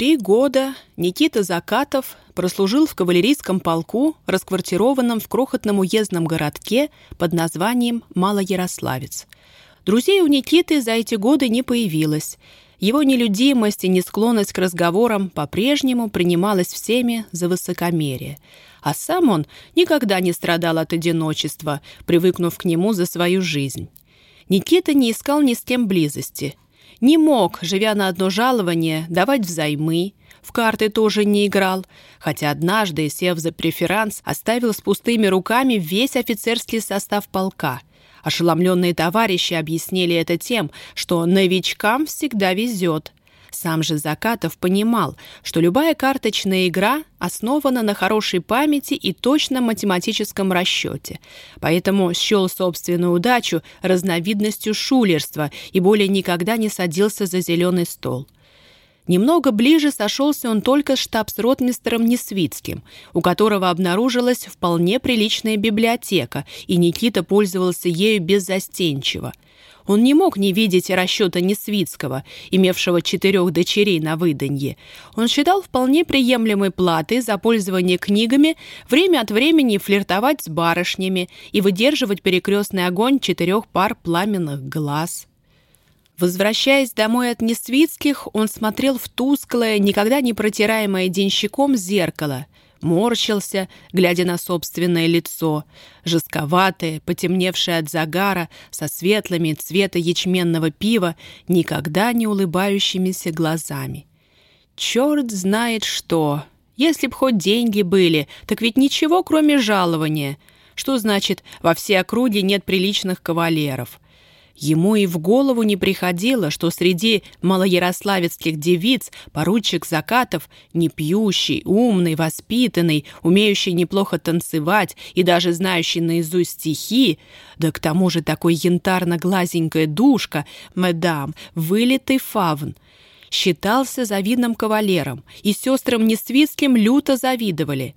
Три года Никита Закатов прослужил в кавалерийском полку, расквартированном в крохотном уездном городке под названием Малоярославец. Друзей у Никиты за эти годы не появилось. Его нелюдимость и несклонность к разговорам по-прежнему принималась всеми за высокомерие. А сам он никогда не страдал от одиночества, привыкнув к нему за свою жизнь. Никита не искал ни с кем близости – не мог, живя на одно жалование, давать взаймы, в карты тоже не играл, хотя однажды, сев за преферанс, оставил с пустыми руками весь офицерский состав полка. Ошеломленные товарищи объяснили это тем, что новичкам всегда везет. Сам же Закатов понимал, что любая карточная игра основана на хорошей памяти и точном математическом расчете, поэтому счел собственную удачу разновидностью шулерства и более никогда не садился за зеленый стол. Немного ближе сошелся он только с штабс-ротмистером Несвицким, у которого обнаружилась вполне приличная библиотека, и Никита пользовался ею беззастенчиво – он не мог не видеть расчета Несвицкого, имевшего четырех дочерей на выданье. Он считал вполне приемлемой платой за пользование книгами время от времени флиртовать с барышнями и выдерживать перекрестный огонь четырех пар пламенных глаз. Возвращаясь домой от Несвицких, он смотрел в тусклое, никогда не протираемое денщиком зеркало – морщился, глядя на собственное лицо, жестковатое, потемневшее от загара, со светлыми цвета ячменного пива, никогда не улыбающимися глазами. Черт знает что! Если б хоть деньги были, так ведь ничего, кроме жалования. Что значит, во все округи нет приличных кавалеров? Ему и в голову не приходило, что среди малоярославецких девиц поручик Закатов, не пьющий, умный, воспитанный, умеющий неплохо танцевать и даже знающий наизусть стихи, да к тому же такой янтарно-глазенькая душка, мадам, вылитый фавн, считался завидным кавалером, и сестрам Несвицким люто завидовали.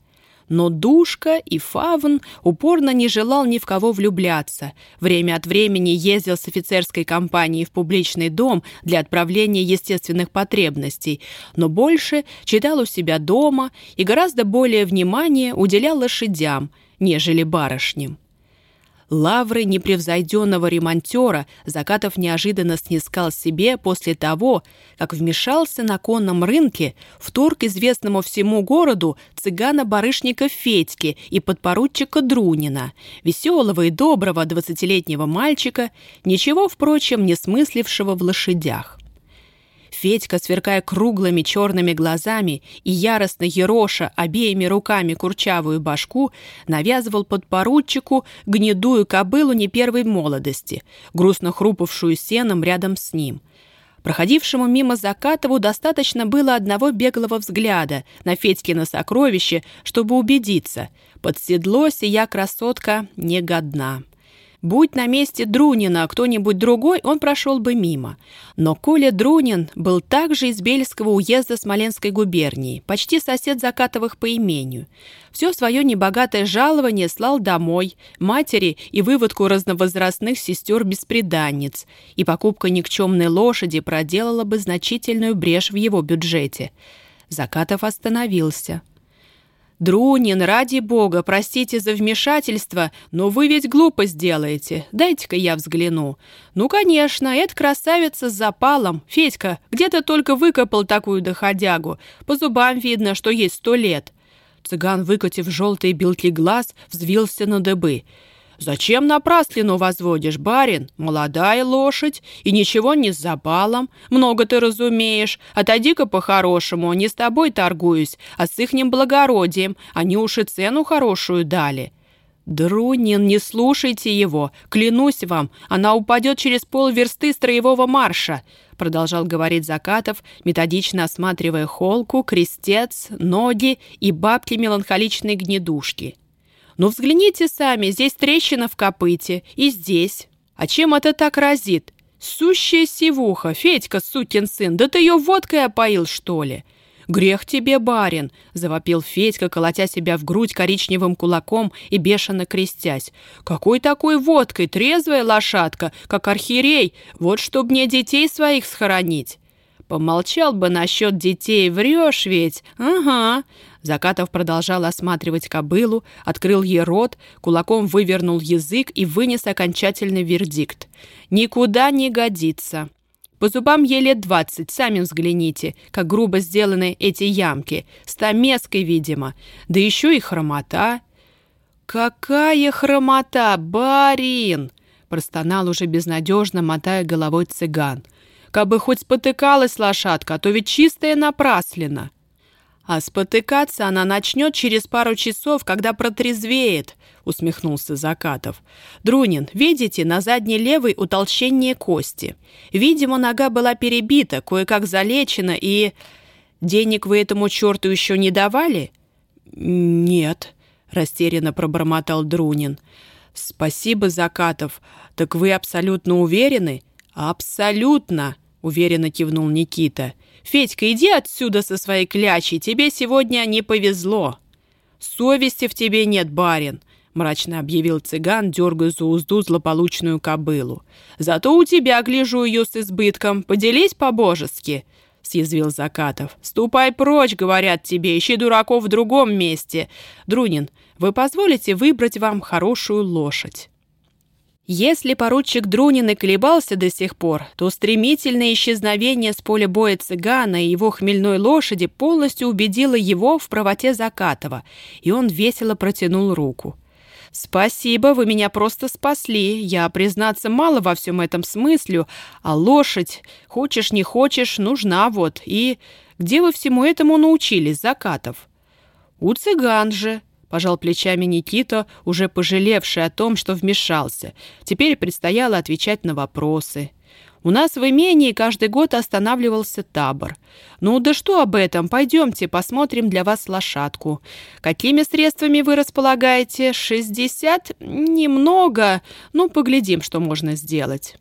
Но Душка и Фавн упорно не желал ни в кого влюбляться. Время от времени ездил с офицерской компанией в публичный дом для отправления естественных потребностей, но больше читал у себя дома и гораздо более внимания уделял лошадям, нежели барышням. Лавры непревзойденного ремонтера Закатов неожиданно снискал себе после того, как вмешался на конном рынке в торг известному всему городу цыгана-барышника Федьки и подпоручика Друнина, веселого и доброго двадцатилетнего мальчика, ничего, впрочем, не смыслившего в лошадях. Федька, сверкая круглыми черными глазами и яростно ероша обеими руками курчавую башку, навязывал подпоручику гнедую кобылу не первой молодости, грустно хрупавшую сеном рядом с ним. Проходившему мимо Закатову достаточно было одного беглого взгляда на Федькино сокровище, чтобы убедиться, под седло сия красотка не годна. Будь на месте Друнина кто-нибудь другой, он прошел бы мимо. Но Коля Друнин был также из Бельского уезда Смоленской губернии, почти сосед Закатовых по имению. Все свое небогатое жалование слал домой, матери и выводку разновозрастных сестер-беспреданниц, и покупка никчемной лошади проделала бы значительную брешь в его бюджете. Закатов остановился. «Друнин, ради бога, простите за вмешательство, но вы ведь глупость делаете. Дайте-ка я взгляну». «Ну, конечно, это красавица с запалом. Федька, где ты только выкопал такую доходягу? По зубам видно, что есть сто лет». Цыган, выкатив желтые белки глаз, взвился на дыбы. «Зачем напраслину возводишь, барин? Молодая лошадь, и ничего не с запалом. Много ты разумеешь. Отойди-ка по-хорошему, не с тобой торгуюсь, а с ихним благородием. Они уж и цену хорошую дали». «Друнин, не слушайте его. Клянусь вам, она упадет через полверсты строевого марша», продолжал говорить Закатов, методично осматривая холку, крестец, ноги и бабки меланхоличной гнедушки. Ну взгляните сами, здесь трещина в копыте, и здесь. А чем это так разит? Сущая сивуха, Федька, сукин сын, да ты ее водкой опоил, что ли?» «Грех тебе, барин!» — завопил Федька, колотя себя в грудь коричневым кулаком и бешено крестясь. «Какой такой водкой? Трезвая лошадка, как архиерей! Вот чтоб мне детей своих схоронить!» Помолчал бы насчет детей, врешь ведь? Ага. Закатов продолжал осматривать кобылу, открыл ей рот, кулаком вывернул язык и вынес окончательный вердикт. «Никуда не годится». По зубам ей лет двадцать, сами взгляните, как грубо сделаны эти ямки, стамеской, видимо, да еще и хромота. «Какая хромота, барин!» — простонал уже безнадежно, мотая головой цыган. «Кабы хоть спотыкалась лошадка, а то ведь чистая напраслина». «А спотыкаться она начнет через пару часов, когда протрезвеет», — усмехнулся Закатов. «Друнин, видите, на задней левой утолщение кости. Видимо, нога была перебита, кое-как залечена, и... Денег вы этому черту еще не давали?» «Нет», — растерянно пробормотал Друнин. «Спасибо, Закатов. Так вы абсолютно уверены?» «Абсолютно», — уверенно кивнул Никита. «Федька, иди отсюда со своей клячей, тебе сегодня не повезло». «Совести в тебе нет, барин», — мрачно объявил цыган, дергая за узду злополучную кобылу. «Зато у тебя, гляжу ее с избытком, поделись по-божески», — съязвил Закатов. «Ступай прочь, говорят тебе, ищи дураков в другом месте. Друнин, вы позволите выбрать вам хорошую лошадь?» Если поручик Друнин и колебался до сих пор, то стремительное исчезновение с поля боя цыгана и его хмельной лошади полностью убедило его в правоте Закатова, и он весело протянул руку. «Спасибо, вы меня просто спасли. Я, признаться, мало во всем этом смыслю, а лошадь, хочешь не хочешь, нужна вот. И где вы всему этому научились, Закатов?» «У цыган же», пожал плечами Никита, уже пожалевший о том, что вмешался. Теперь предстояло отвечать на вопросы. У нас в имении каждый год останавливался табор. Ну да что об этом, пойдемте посмотрим для вас лошадку. Какими средствами вы располагаете? Шестьдесят? Немного. Ну, поглядим, что можно сделать.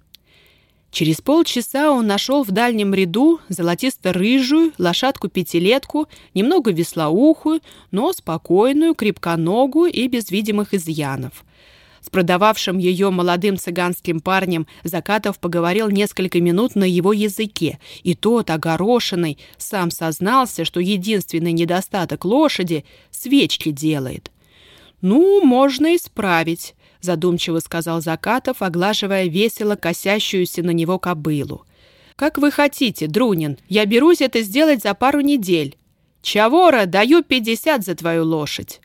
Через полчаса он нашел в дальнем ряду золотисто-рыжую лошадку-пятилетку, немного веслоухую, но спокойную, крепконогую и без видимых изъянов. С продававшим ее молодым цыганским парнем Закатов поговорил несколько минут на его языке, и тот, огорошенный, сам сознался, что единственный недостаток лошади — свечки делает. «Ну, можно исправить», задумчиво сказал Закатов, оглаживая весело косящуюся на него кобылу. «Как вы хотите, Друнин, я берусь это сделать за пару недель. Чавора, даю пятьдесят за твою лошадь».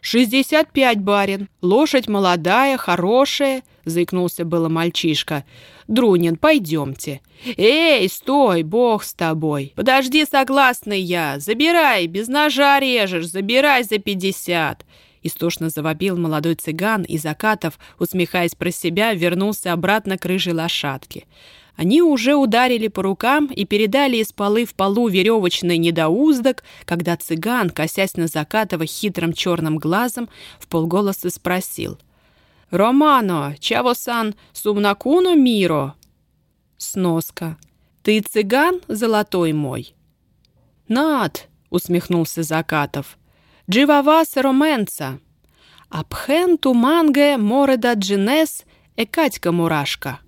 «Шестьдесят пять, барин. Лошадь молодая, хорошая», — заикнулся было мальчишка. «Друнин, пойдемте». «Эй, стой, бог с тобой. Подожди, согласный я. Забирай, без ножа режешь, забирай за пятьдесят». Истошно завопил молодой цыган, и Закатов, усмехаясь про себя, вернулся обратно к рыжей лошадке. Они уже ударили по рукам и передали из полы в полу веревочный недоуздок, когда цыган, косясь на Закатова хитрым черным глазом, в полголоса спросил. «Романо, чаво-сан сумнакуно миро?» Сноска. «Ты цыган, золотой мой?» «Над!» — усмехнулся Закатов. Дживавас роменца. Апхен туманге мореда джинес э Катька Мурашка.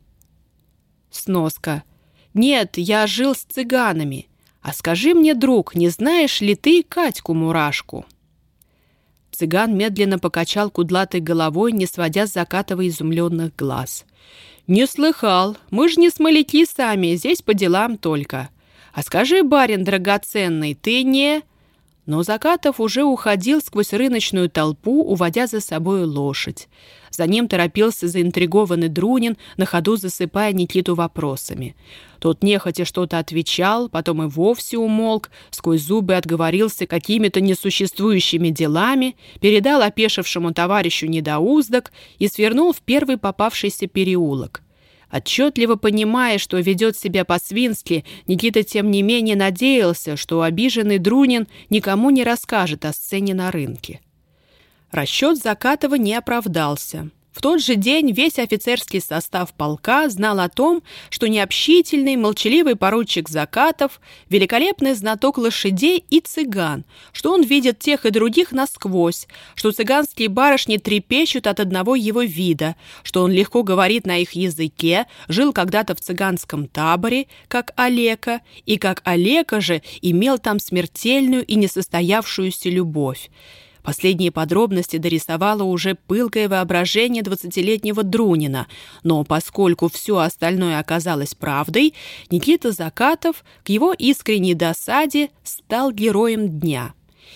Сноска. Нет, я жил с цыганами. А скажи мне, друг, не знаешь ли ты Катьку Мурашку? Цыган медленно покачал кудлатой головой, не сводя с закатова изумленных глаз. «Не слыхал. Мы ж не смоляки сами, здесь по делам только. А скажи, барин драгоценный, ты не...» Но Закатов уже уходил сквозь рыночную толпу, уводя за собой лошадь. За ним торопился заинтригованный Друнин, на ходу засыпая Никиту вопросами. Тот нехотя что-то отвечал, потом и вовсе умолк, сквозь зубы отговорился какими-то несуществующими делами, передал опешившему товарищу недоуздок и свернул в первый попавшийся переулок. Отчетливо понимая, что ведет себя по-свински, Никита тем не менее надеялся, что обиженный Друнин никому не расскажет о сцене на рынке. Расчет Закатова не оправдался. В тот же день весь офицерский состав полка знал о том, что необщительный, молчаливый поручик Закатов – великолепный знаток лошадей и цыган, что он видит тех и других насквозь, что цыганские барышни трепещут от одного его вида, что он легко говорит на их языке, жил когда-то в цыганском таборе, как Олека, и как Олека же имел там смертельную и несостоявшуюся любовь. Последние подробности дорисовало уже пылкое воображение двадцатилетнего Друнина, но поскольку все остальное оказалось правдой, Никита Закатов к его искренней досаде стал героем дня.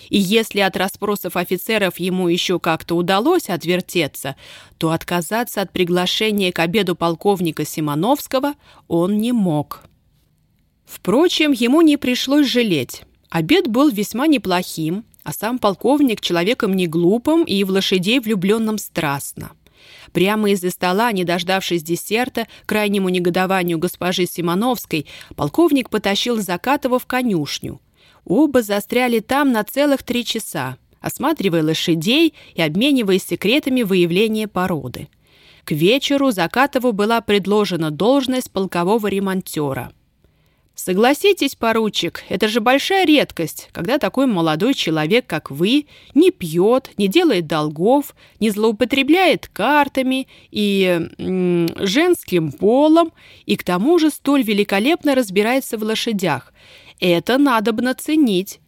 И если от расспросов офицеров ему еще как-то удалось отвертеться, то отказаться от приглашения к обеду полковника Симоновского он не мог. Впрочем, ему не пришлось жалеть. Обед был весьма неплохим, а сам полковник человеком не глупым и в лошадей влюбленным страстно. Прямо из-за стола, не дождавшись десерта, крайнему негодованию госпожи Симоновской, полковник потащил Закатова в конюшню. Оба застряли там на целых три часа, осматривая лошадей и обмениваясь секретами выявления породы. К вечеру Закатову была предложена должность полкового ремонтера – Согласитесь, поручик, это же большая редкость, когда такой молодой человек, как вы, не пьет, не делает долгов, не злоупотребляет картами и женским полом, и к тому же столь великолепно разбирается в лошадях. Это надобно ценить.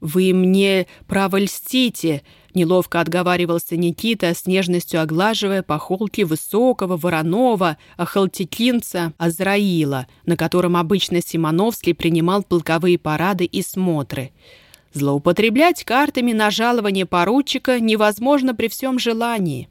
Вы мне право льстите, Неловко отговаривался Никита, с нежностью оглаживая по холке высокого, вороного, ахалтикинца Азраила, на котором обычно Симоновский принимал полковые парады и смотры. Злоупотреблять картами на жалование поручика невозможно при всем желании.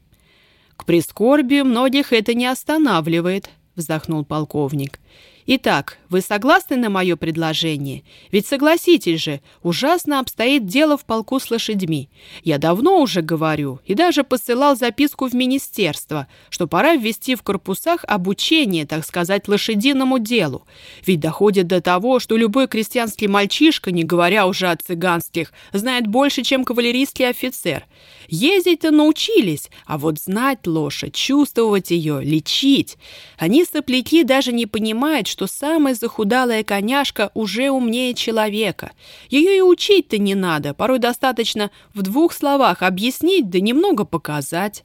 «К прискорбию многих это не останавливает», — вздохнул полковник. Итак, вы согласны на мое предложение? Ведь согласитесь же, ужасно обстоит дело в полку с лошадьми. Я давно уже говорю и даже посылал записку в министерство, что пора ввести в корпусах обучение, так сказать, лошадиному делу. Ведь доходит до того, что любой крестьянский мальчишка, не говоря уже о цыганских, знает больше, чем кавалерийский офицер. Ездить-то научились, а вот знать лошадь, чувствовать ее, лечить. Они, сопляки, даже не понимают, что самая захудалая коняшка уже умнее человека. Ее и учить-то не надо, порой достаточно в двух словах объяснить да немного показать.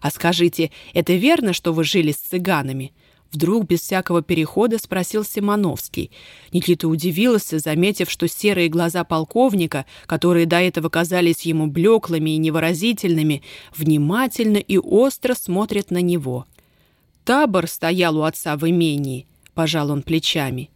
А скажите, это верно, что вы жили с цыганами? Вдруг, без всякого перехода, спросил Симоновский. Никита удивился, заметив, что серые глаза полковника, которые до этого казались ему блеклыми и невыразительными, внимательно и остро смотрят на него. Табор стоял у отца в имении, пожал он плечами.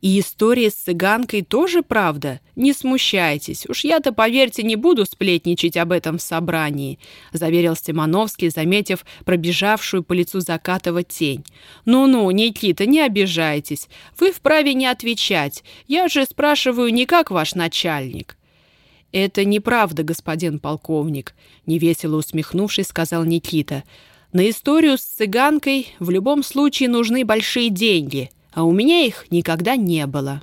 И история с цыганкой тоже правда? Не смущайтесь. Уж я-то, поверьте, не буду сплетничать об этом в собрании», — заверил Стемановский, заметив пробежавшую по лицу Закатова тень. «Ну-ну, Никита, не обижайтесь. Вы вправе не отвечать. Я же спрашиваю не как ваш начальник». «Это неправда, господин полковник», — невесело усмехнувшись, сказал Никита. «На историю с цыганкой в любом случае нужны большие деньги» а у меня их никогда не было».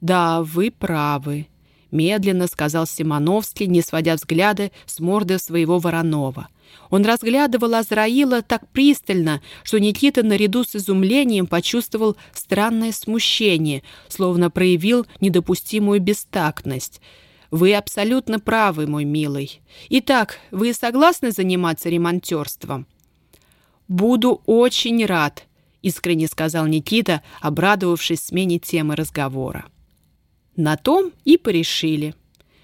«Да, вы правы», — медленно сказал Симоновский, не сводя взгляды с морды своего Воронова. Он разглядывал Азраила так пристально, что Никита наряду с изумлением почувствовал странное смущение, словно проявил недопустимую бестактность. «Вы абсолютно правы, мой милый. Итак, вы согласны заниматься ремонтерством?» «Буду очень рад», искренне сказал Никита, обрадовавшись смене темы разговора. На том и порешили.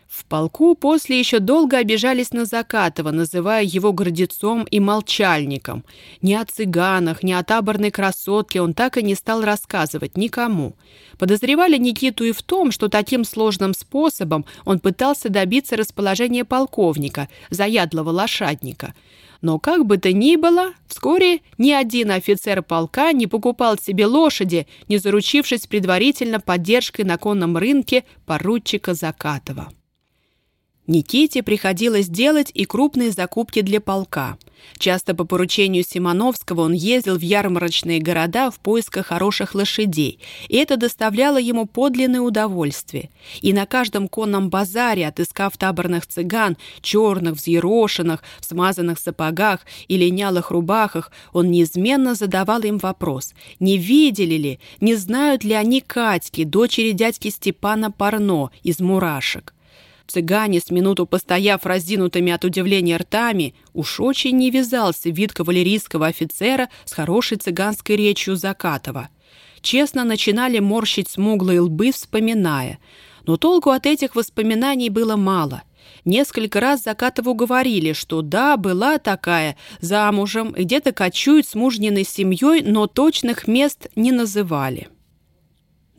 В полку после еще долго обижались на Закатова, называя его гордецом и молчальником. Ни о цыганах, ни о таборной красотке он так и не стал рассказывать никому. Подозревали Никиту и в том, что таким сложным способом он пытался добиться расположения полковника, заядлого лошадника – но как бы то ни было, вскоре ни один офицер полка не покупал себе лошади, не заручившись предварительно поддержкой на конном рынке поручика Закатова. Никите приходилось делать и крупные закупки для полка. Часто по поручению Симоновского он ездил в ярмарочные города в поисках хороших лошадей, и это доставляло ему подлинное удовольствие. И на каждом конном базаре, отыскав таборных цыган, черных, взъерошенных, в смазанных сапогах и линялых рубахах, он неизменно задавал им вопрос, не видели ли, не знают ли они Катьки, дочери дядьки Степана Парно из «Мурашек». Цыгане, с минуту постояв раздинутыми от удивления ртами, уж очень не вязался вид кавалерийского офицера с хорошей цыганской речью Закатова. Честно начинали морщить смуглые лбы, вспоминая. Но толку от этих воспоминаний было мало. Несколько раз Закатову говорили, что да, была такая, замужем, где-то кочует с мужниной семьей, но точных мест не называли.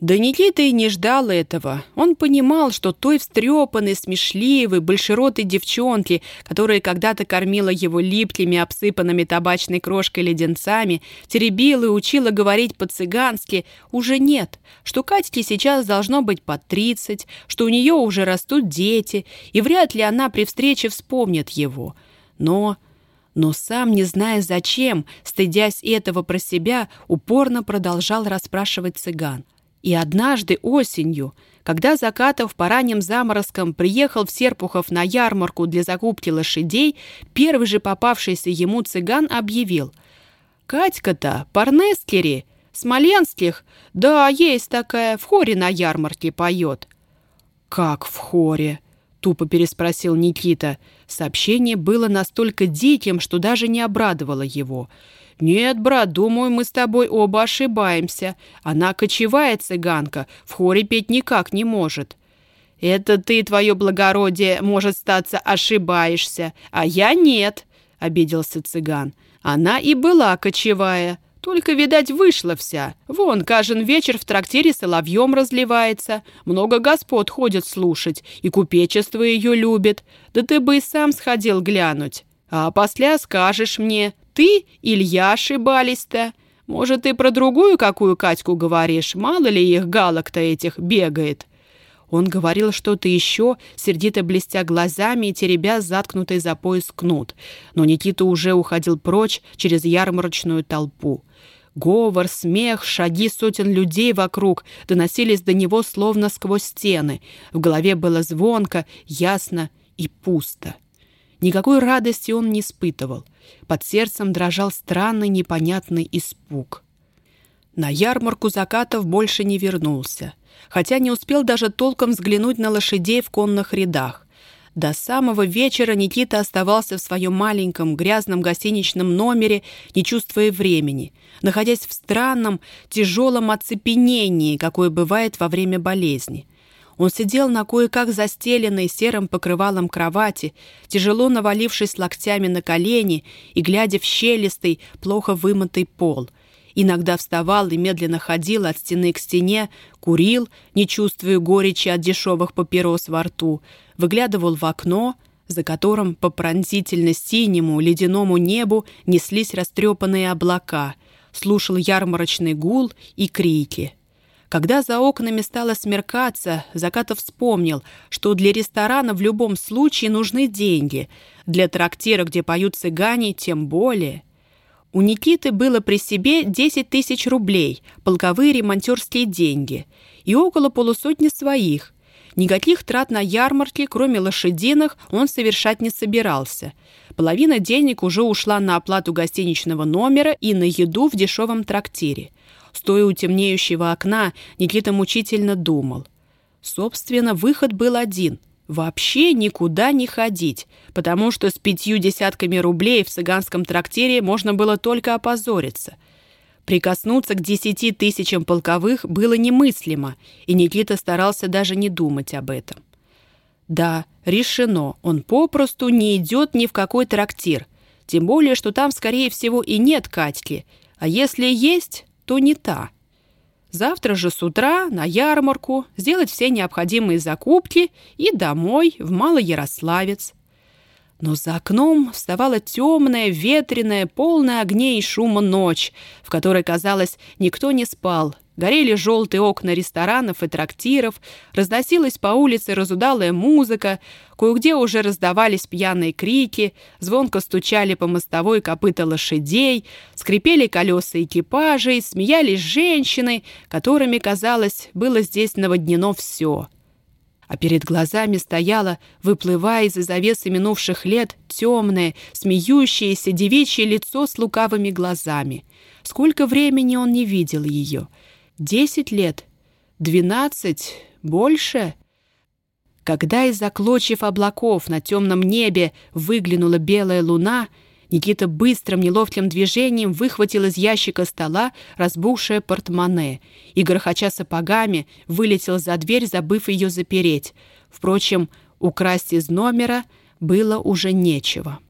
Да Никита и не ждал этого. Он понимал, что той встрепанной, смешливой, большеротой девчонки, которая когда-то кормила его липкими, обсыпанными табачной крошкой леденцами, теребила и учила говорить по-цыгански, уже нет, что Катьке сейчас должно быть под тридцать, что у нее уже растут дети, и вряд ли она при встрече вспомнит его. Но... Но сам, не зная зачем, стыдясь этого про себя, упорно продолжал расспрашивать цыган. И однажды осенью, когда Закатов по ранним заморозкам приехал в Серпухов на ярмарку для закупки лошадей, первый же попавшийся ему цыган объявил «Катька-то, Парнескери, Смоленских, да, есть такая, в хоре на ярмарке поет». «Как в хоре?» — тупо переспросил Никита. Сообщение было настолько диким, что даже не обрадовало его — «Нет, брат, думаю, мы с тобой оба ошибаемся. Она кочевая цыганка, в хоре петь никак не может». «Это ты, твое благородие, может статься, ошибаешься, а я нет», — обиделся цыган. «Она и была кочевая, только, видать, вышла вся. Вон, каждый вечер в трактире соловьем разливается. Много господ ходят слушать, и купечество ее любит. Да ты бы и сам сходил глянуть. А после скажешь мне, ты, Илья, ошибались-то. Может, ты про другую какую Катьку говоришь? Мало ли их галок-то этих бегает». Он говорил что-то еще, сердито блестя глазами и теребя заткнутый за пояс кнут. Но Никита уже уходил прочь через ярмарочную толпу. Говор, смех, шаги сотен людей вокруг доносились до него словно сквозь стены. В голове было звонко, ясно и пусто. Никакой радости он не испытывал. Под сердцем дрожал странный непонятный испуг. На ярмарку закатов больше не вернулся, хотя не успел даже толком взглянуть на лошадей в конных рядах. До самого вечера Никита оставался в своем маленьком грязном гостиничном номере, не чувствуя времени, находясь в странном, тяжелом оцепенении, какое бывает во время болезни – он сидел на кое-как застеленной серым покрывалом кровати, тяжело навалившись локтями на колени и глядя в щелистый, плохо вымытый пол. Иногда вставал и медленно ходил от стены к стене, курил, не чувствуя горечи от дешевых папирос во рту, выглядывал в окно, за которым по пронзительно-синему ледяному небу неслись растрепанные облака, слушал ярмарочный гул и крики — когда за окнами стало смеркаться, Закатов вспомнил, что для ресторана в любом случае нужны деньги. Для трактира, где поют цыгане, тем более. У Никиты было при себе 10 тысяч рублей, полковые ремонтерские деньги, и около полусотни своих. Никаких трат на ярмарке, кроме лошадиных, он совершать не собирался. Половина денег уже ушла на оплату гостиничного номера и на еду в дешевом трактире. Стоя у темнеющего окна, Никита мучительно думал. Собственно, выход был один — вообще никуда не ходить, потому что с пятью десятками рублей в цыганском трактире можно было только опозориться. Прикоснуться к десяти тысячам полковых было немыслимо, и Никита старался даже не думать об этом. Да, решено, он попросту не идет ни в какой трактир, тем более, что там, скорее всего, и нет Катьки, а если есть, то не та. Завтра же с утра на ярмарку сделать все необходимые закупки и домой в Малоярославец. Но за окном вставала темная, ветреная, полная огней и шума ночь, в которой, казалось, никто не спал, Горели желтые окна ресторанов и трактиров, разносилась по улице разудалая музыка, кое-где уже раздавались пьяные крики, звонко стучали по мостовой копыта лошадей, скрипели колеса экипажей, смеялись женщины, которыми, казалось, было здесь наводнено все. А перед глазами стояло, выплывая из-за завесы минувших лет, темное, смеющееся девичье лицо с лукавыми глазами. Сколько времени он не видел ее — Десять лет? Двенадцать? Больше? Когда из-за клочьев облаков на темном небе выглянула белая луна, Никита быстрым неловким движением выхватил из ящика стола разбухшее портмоне и, грохоча сапогами, вылетел за дверь, забыв ее запереть. Впрочем, украсть из номера было уже нечего.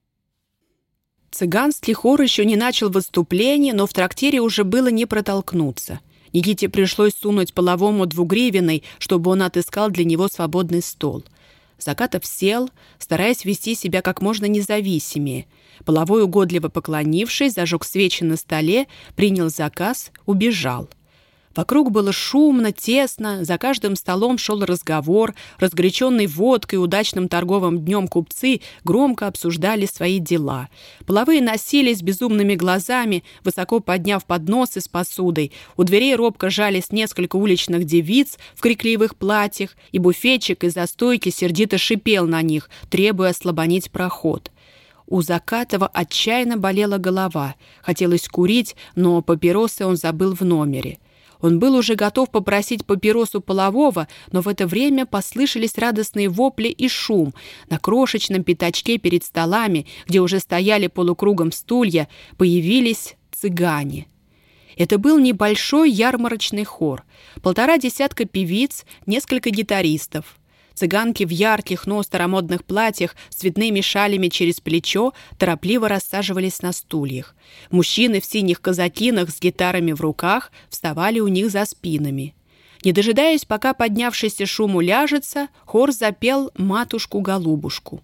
Цыганский хор еще не начал выступление, но в трактире уже было не протолкнуться — Никите пришлось сунуть половому двугривенной, чтобы он отыскал для него свободный стол. Закатов сел, стараясь вести себя как можно независимее. Половой, угодливо поклонившись, зажег свечи на столе, принял заказ, убежал. Вокруг было шумно, тесно, за каждым столом шел разговор, разгоряченный водкой и удачным торговым днем купцы громко обсуждали свои дела. Половые носились безумными глазами, высоко подняв подносы с посудой. У дверей робко жались несколько уличных девиц в крикливых платьях, и буфетчик из-за стойки сердито шипел на них, требуя ослабонить проход. У Закатова отчаянно болела голова. Хотелось курить, но папиросы он забыл в номере. Он был уже готов попросить папиросу полового, но в это время послышались радостные вопли и шум. На крошечном пятачке перед столами, где уже стояли полукругом стулья, появились цыгане. Это был небольшой ярмарочный хор. Полтора десятка певиц, несколько гитаристов. Цыганки в ярких, но старомодных платьях с цветными шалями через плечо торопливо рассаживались на стульях. Мужчины в синих казакинах с гитарами в руках вставали у них за спинами. Не дожидаясь, пока поднявшийся шум уляжется, хор запел «Матушку-голубушку».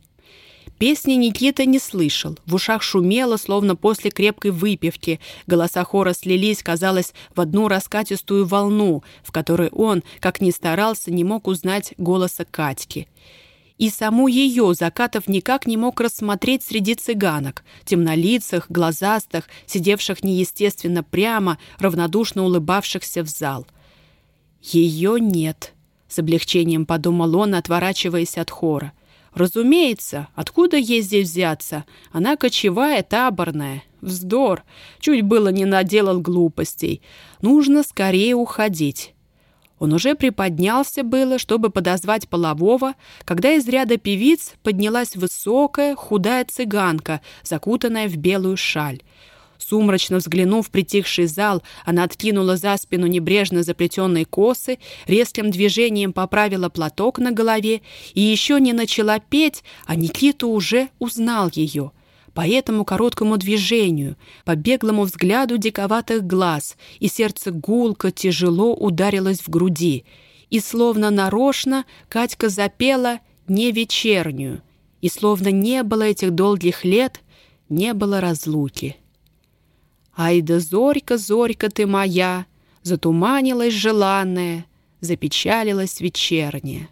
Песни Никита не слышал. В ушах шумело, словно после крепкой выпивки. Голоса хора слились, казалось, в одну раскатистую волну, в которой он, как ни старался, не мог узнать голоса Катьки. И саму ее Закатов никак не мог рассмотреть среди цыганок, темнолицых, глазастых, сидевших неестественно прямо, равнодушно улыбавшихся в зал. «Ее нет», — с облегчением подумал он, отворачиваясь от хора. Разумеется, откуда ей здесь взяться? Она кочевая, таборная. Вздор. Чуть было не наделал глупостей. Нужно скорее уходить. Он уже приподнялся было, чтобы подозвать полового, когда из ряда певиц поднялась высокая, худая цыганка, закутанная в белую шаль. Сумрачно взглянув в притихший зал, она откинула за спину небрежно заплетенные косы, резким движением поправила платок на голове и еще не начала петь, а Никита уже узнал ее. По этому короткому движению, по беглому взгляду диковатых глаз, и сердце гулко тяжело ударилось в груди. И словно нарочно Катька запела «не вечернюю», и словно не было этих долгих лет, не было разлуки. Ай да зорька, зорька ты моя, Затуманилась желанная, Запечалилась вечерняя.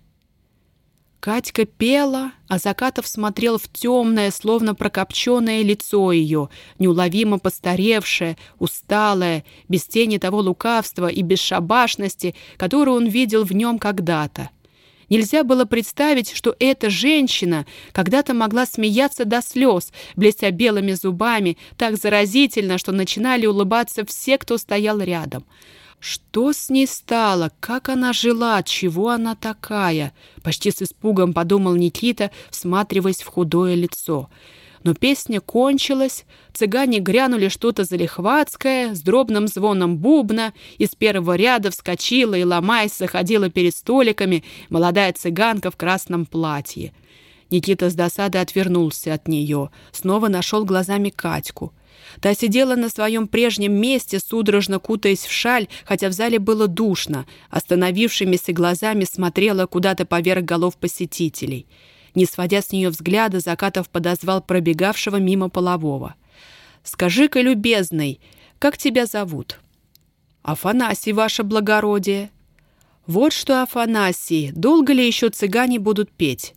Катька пела, а Закатов смотрел в темное, словно прокопченное лицо ее, неуловимо постаревшее, усталое, без тени того лукавства и бесшабашности, которую он видел в нем когда-то. Нельзя было представить, что эта женщина когда-то могла смеяться до слез, блестя белыми зубами, так заразительно, что начинали улыбаться все, кто стоял рядом. Что с ней стало? Как она жила? Чего она такая? Почти с испугом подумал Никита, всматриваясь в худое лицо. Но песня кончилась, цыгане грянули что-то залихватское с дробным звоном бубна, из первого ряда вскочила и, ломаясь, заходила перед столиками молодая цыганка в красном платье. Никита с досадой отвернулся от нее, снова нашел глазами Катьку. Та сидела на своем прежнем месте, судорожно кутаясь в шаль, хотя в зале было душно, остановившимися глазами смотрела куда-то поверх голов посетителей. Не сводя с нее взгляда, Закатов подозвал пробегавшего мимо полового. «Скажи-ка, любезный, как тебя зовут?» «Афанасий, ваше благородие!» «Вот что, Афанасий, долго ли еще цыгане будут петь?»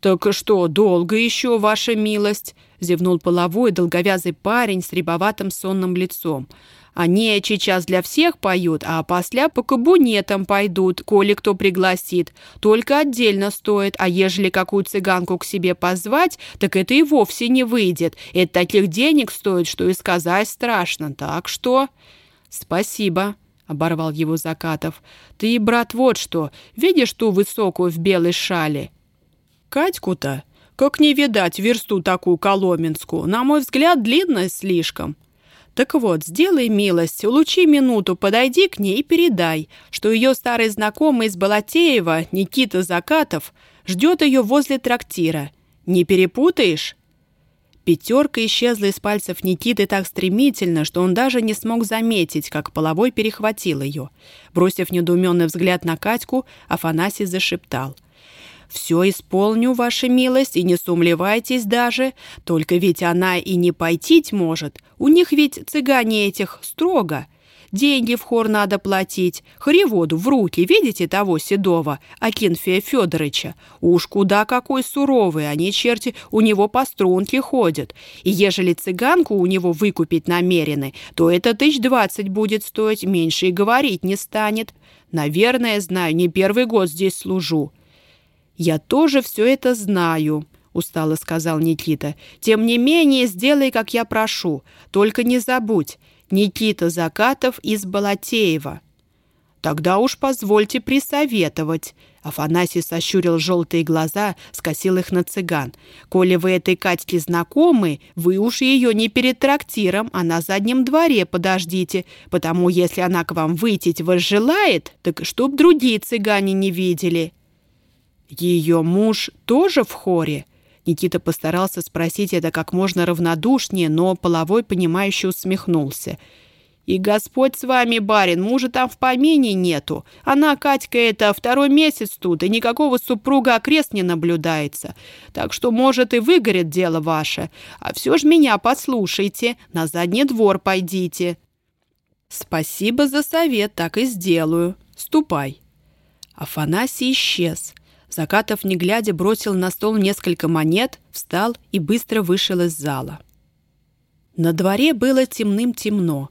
«Так что, долго еще, ваша милость?» — зевнул половой долговязый парень с рябоватым сонным лицом. «Они сейчас для всех поют, а после по кабунетам пойдут, коли кто пригласит. Только отдельно стоит, а ежели какую цыганку к себе позвать, так это и вовсе не выйдет. Это таких денег стоит, что и сказать страшно. Так что...» «Спасибо», — оборвал его Закатов. «Ты, брат, вот что, видишь ту высокую в белой шале?» «Катьку-то, как не видать версту такую коломенскую, на мой взгляд, длинная слишком». Так вот, сделай милость, улучи минуту, подойди к ней и передай, что ее старый знакомый из Балатеева, Никита Закатов, ждет ее возле трактира. Не перепутаешь?» Пятерка исчезла из пальцев Никиты так стремительно, что он даже не смог заметить, как половой перехватил ее. Бросив недоуменный взгляд на Катьку, Афанасий зашептал. «Все исполню, ваша милость, и не сумлевайтесь даже. Только ведь она и не пойтить может. У них ведь цыгане этих строго. Деньги в хор надо платить, хреводу в руки, видите того седого, Акинфия Федоровича? Уж куда какой суровый, они, черти, у него по струнке ходят. И ежели цыганку у него выкупить намерены, то это тысяч двадцать будет стоить, меньше и говорить не станет. Наверное, знаю, не первый год здесь служу». «Я тоже все это знаю», — устало сказал Никита. «Тем не менее, сделай, как я прошу. Только не забудь, Никита Закатов из Балатеева». «Тогда уж позвольте присоветовать». Афанасий сощурил желтые глаза, скосил их на цыган. «Коли вы этой Катьке знакомы, вы уж ее не перед трактиром, а на заднем дворе подождите, потому если она к вам выйти возжелает, так чтоб другие цыгане не видели». «Ее муж тоже в хоре?» Никита постарался спросить это как можно равнодушнее, но половой, понимающе усмехнулся. «И Господь с вами, барин, мужа там в помине нету. Она, Катька, это второй месяц тут, и никакого супруга окрест не наблюдается. Так что, может, и выгорит дело ваше. А все ж меня послушайте, на задний двор пойдите». «Спасибо за совет, так и сделаю. Ступай». Афанасий исчез. Закатов, не глядя, бросил на стол несколько монет, встал и быстро вышел из зала. На дворе было темным-темно.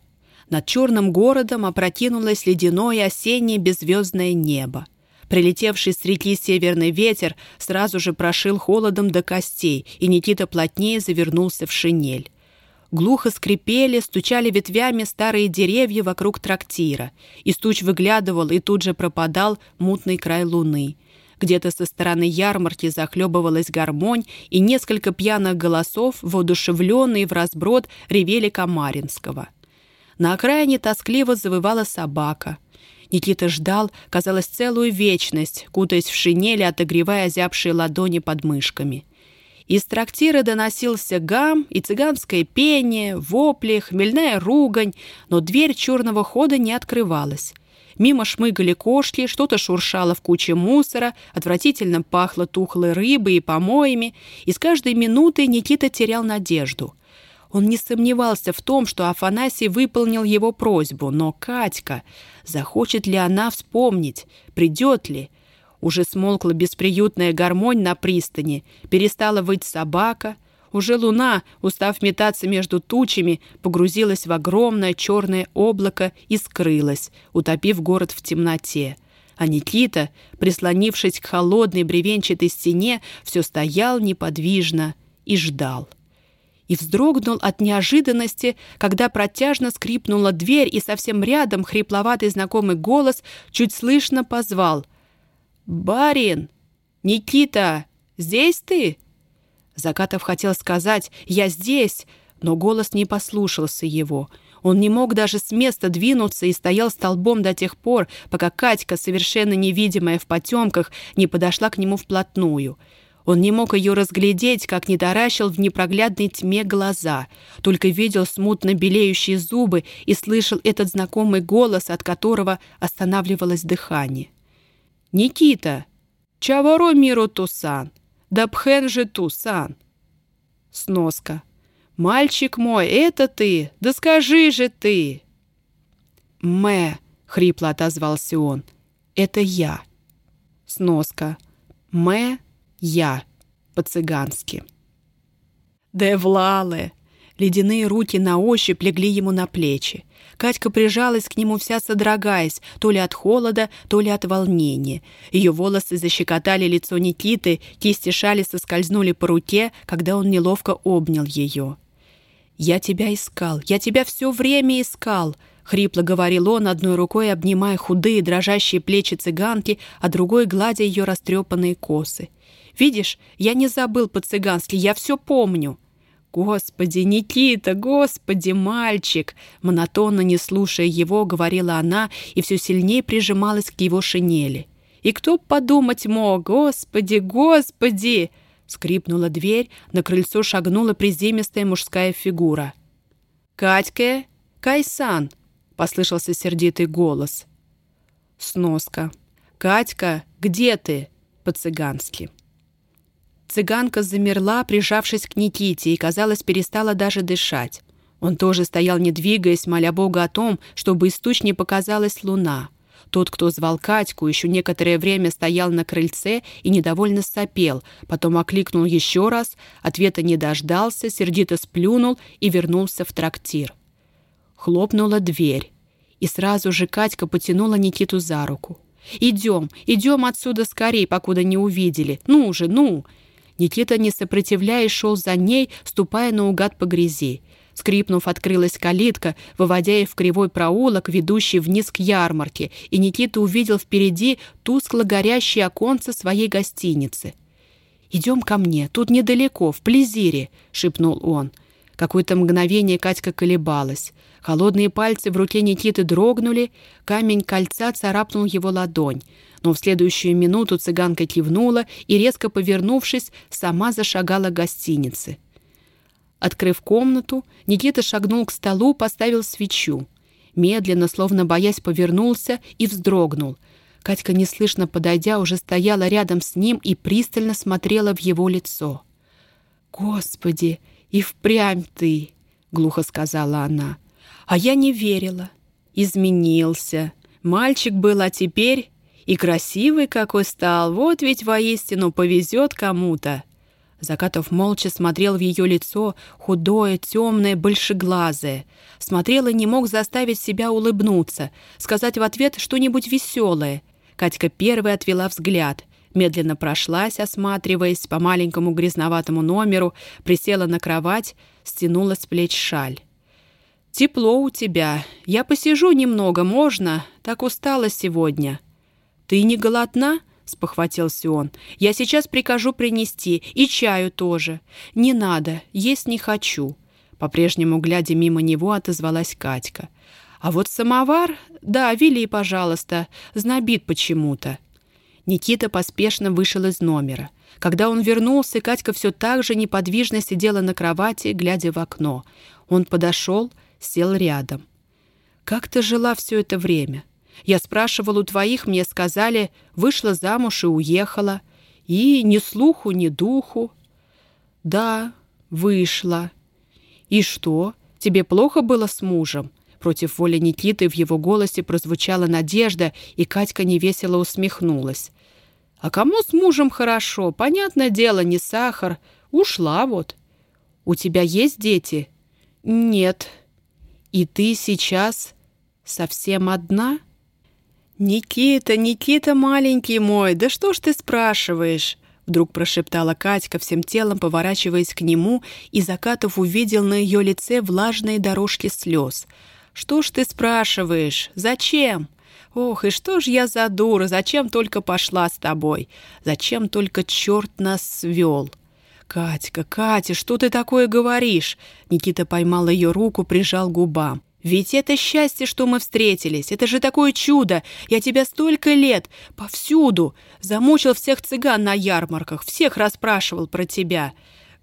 Над черным городом опрокинулось ледяное осеннее беззвездное небо. Прилетевший с реки северный ветер сразу же прошил холодом до костей, и Никита плотнее завернулся в шинель. Глухо скрипели, стучали ветвями старые деревья вокруг трактира. Из туч выглядывал и тут же пропадал мутный край луны — где-то со стороны ярмарки захлебывалась гармонь, и несколько пьяных голосов, воодушевленные в разброд, ревели Камаринского. На окраине тоскливо завывала собака. Никита ждал, казалось, целую вечность, кутаясь в шинели, отогревая озябшие ладони под мышками. Из трактира доносился гам и цыганское пение, вопли, хмельная ругань, но дверь черного хода не открывалась. Мимо шмыгали кошки, что-то шуршало в куче мусора, отвратительно пахло тухлой рыбой и помоями, и с каждой минутой Никита терял надежду. Он не сомневался в том, что Афанасий выполнил его просьбу, но Катька, захочет ли она вспомнить, придет ли? Уже смолкла бесприютная гармонь на пристани, перестала выть собака — уже луна, устав метаться между тучами, погрузилась в огромное черное облако и скрылась, утопив город в темноте. А Никита, прислонившись к холодной бревенчатой стене, все стоял неподвижно и ждал. И вздрогнул от неожиданности, когда протяжно скрипнула дверь, и совсем рядом хрипловатый знакомый голос чуть слышно позвал. «Барин! Никита! Здесь ты?» Закатов хотел сказать «Я здесь», но голос не послушался его. Он не мог даже с места двинуться и стоял столбом до тех пор, пока Катька, совершенно невидимая в потемках, не подошла к нему вплотную. Он не мог ее разглядеть, как не таращил в непроглядной тьме глаза, только видел смутно белеющие зубы и слышал этот знакомый голос, от которого останавливалось дыхание. «Никита! Чаворо миру тусан! Да пхэн же тусан. Сноска. «Мальчик мой, это ты? Да скажи же ты!» «Мэ», — хрипло отозвался он, — «это я». Сноска. «Мэ, я», по-цыгански. «Девлале!» Ледяные руки на ощупь легли ему на плечи. Катька прижалась к нему вся содрогаясь, то ли от холода, то ли от волнения. Ее волосы защекотали лицо Никиты, кисти шали соскользнули по руке, когда он неловко обнял ее. «Я тебя искал, я тебя все время искал», — хрипло говорил он, одной рукой обнимая худые дрожащие плечи цыганки, а другой гладя ее растрепанные косы. «Видишь, я не забыл по-цыгански, я все помню». «Господи, Никита, господи, мальчик!» Монотонно, не слушая его, говорила она и все сильнее прижималась к его шинели. «И кто подумать мог? Господи, господи!» Скрипнула дверь, на крыльцо шагнула приземистая мужская фигура. «Катька! Кайсан!» — послышался сердитый голос. Сноска. «Катька, где ты?» — по-цыгански. Цыганка замерла, прижавшись к Никите, и, казалось, перестала даже дышать. Он тоже стоял, не двигаясь, моля Бога о том, чтобы из туч не показалась луна. Тот, кто звал Катьку, еще некоторое время стоял на крыльце и недовольно сопел, потом окликнул еще раз, ответа не дождался, сердито сплюнул и вернулся в трактир. Хлопнула дверь, и сразу же Катька потянула Никиту за руку. «Идем, идем отсюда скорей, покуда не увидели. Ну же, ну!» Никита, не сопротивляясь, шел за ней, ступая наугад по грязи. Скрипнув, открылась калитка, выводя их в кривой проулок, ведущий вниз к ярмарке, и Никита увидел впереди тускло горящие оконца своей гостиницы. «Идем ко мне, тут недалеко, в Плезире», — шепнул он. Какое-то мгновение Катька колебалась. Холодные пальцы в руке Никиты дрогнули, камень кольца царапнул его ладонь но в следующую минуту цыганка кивнула и, резко повернувшись, сама зашагала к гостинице. Открыв комнату, Никита шагнул к столу, поставил свечу. Медленно, словно боясь, повернулся и вздрогнул. Катька, неслышно подойдя, уже стояла рядом с ним и пристально смотрела в его лицо. «Господи, и впрямь ты!» — глухо сказала она. «А я не верила. Изменился. Мальчик был, а теперь и красивый какой стал, вот ведь воистину повезет кому-то. Закатов молча смотрел в ее лицо, худое, темное, большеглазое. Смотрел и не мог заставить себя улыбнуться, сказать в ответ что-нибудь веселое. Катька первой отвела взгляд, медленно прошлась, осматриваясь по маленькому грязноватому номеру, присела на кровать, стянула с плеч шаль. «Тепло у тебя. Я посижу немного, можно? Так устала сегодня». «Ты не голодна?» — спохватился он. «Я сейчас прикажу принести, и чаю тоже. Не надо, есть не хочу». По-прежнему, глядя мимо него, отозвалась Катька. «А вот самовар? Да, вели, пожалуйста. Знобит почему-то». Никита поспешно вышел из номера. Когда он вернулся, Катька все так же неподвижно сидела на кровати, глядя в окно. Он подошел, сел рядом. «Как ты жила все это время? Я спрашивал у твоих, мне сказали, вышла замуж и уехала. И ни слуху, ни духу. Да, вышла. И что, тебе плохо было с мужем? Против воли Никиты в его голосе прозвучала надежда, и Катька невесело усмехнулась. «А кому с мужем хорошо? Понятное дело, не сахар. Ушла вот. У тебя есть дети?» «Нет». «И ты сейчас совсем одна?» «Никита, Никита, маленький мой, да что ж ты спрашиваешь?» Вдруг прошептала Катька, всем телом поворачиваясь к нему, и Закатов увидел на ее лице влажные дорожки слез. «Что ж ты спрашиваешь? Зачем?» «Ох, и что ж я за дура? Зачем только пошла с тобой? Зачем только черт нас свел?» «Катька, Катя, что ты такое говоришь?» Никита поймал ее руку, прижал губам. Ведь это счастье, что мы встретились. Это же такое чудо. Я тебя столько лет, повсюду, замучил всех цыган на ярмарках, всех расспрашивал про тебя.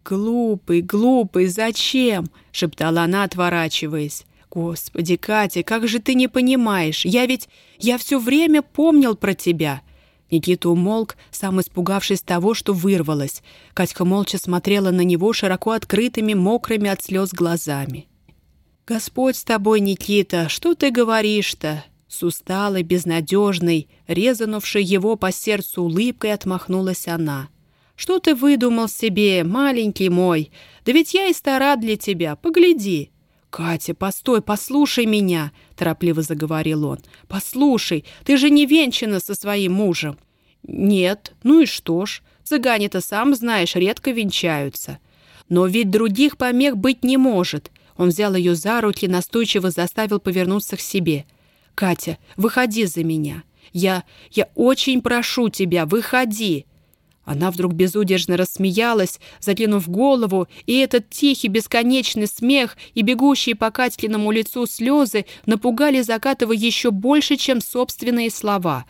Глупый, глупый, зачем? шептала она, отворачиваясь. Господи, Катя, как же ты не понимаешь? Я ведь я все время помнил про тебя. Никита умолк, сам испугавшись того, что вырвалось. Катька молча смотрела на него широко открытыми, мокрыми от слез глазами. «Господь с тобой, Никита, что ты говоришь-то?» С усталой, безнадежной, резанувшей его по сердцу улыбкой отмахнулась она. «Что ты выдумал себе, маленький мой? Да ведь я и стара для тебя, погляди!» «Катя, постой, послушай меня!» — торопливо заговорил он. «Послушай, ты же не венчана со своим мужем!» «Нет, ну и что ж, цыгане-то, сам знаешь, редко венчаются. Но ведь других помех быть не может!» Он взял ее за руки, настойчиво заставил повернуться к себе. «Катя, выходи за меня! Я... я очень прошу тебя, выходи!» Она вдруг безудержно рассмеялась, закинув голову, и этот тихий бесконечный смех и бегущие по Катькиному лицу слезы напугали Закатова еще больше, чем собственные слова.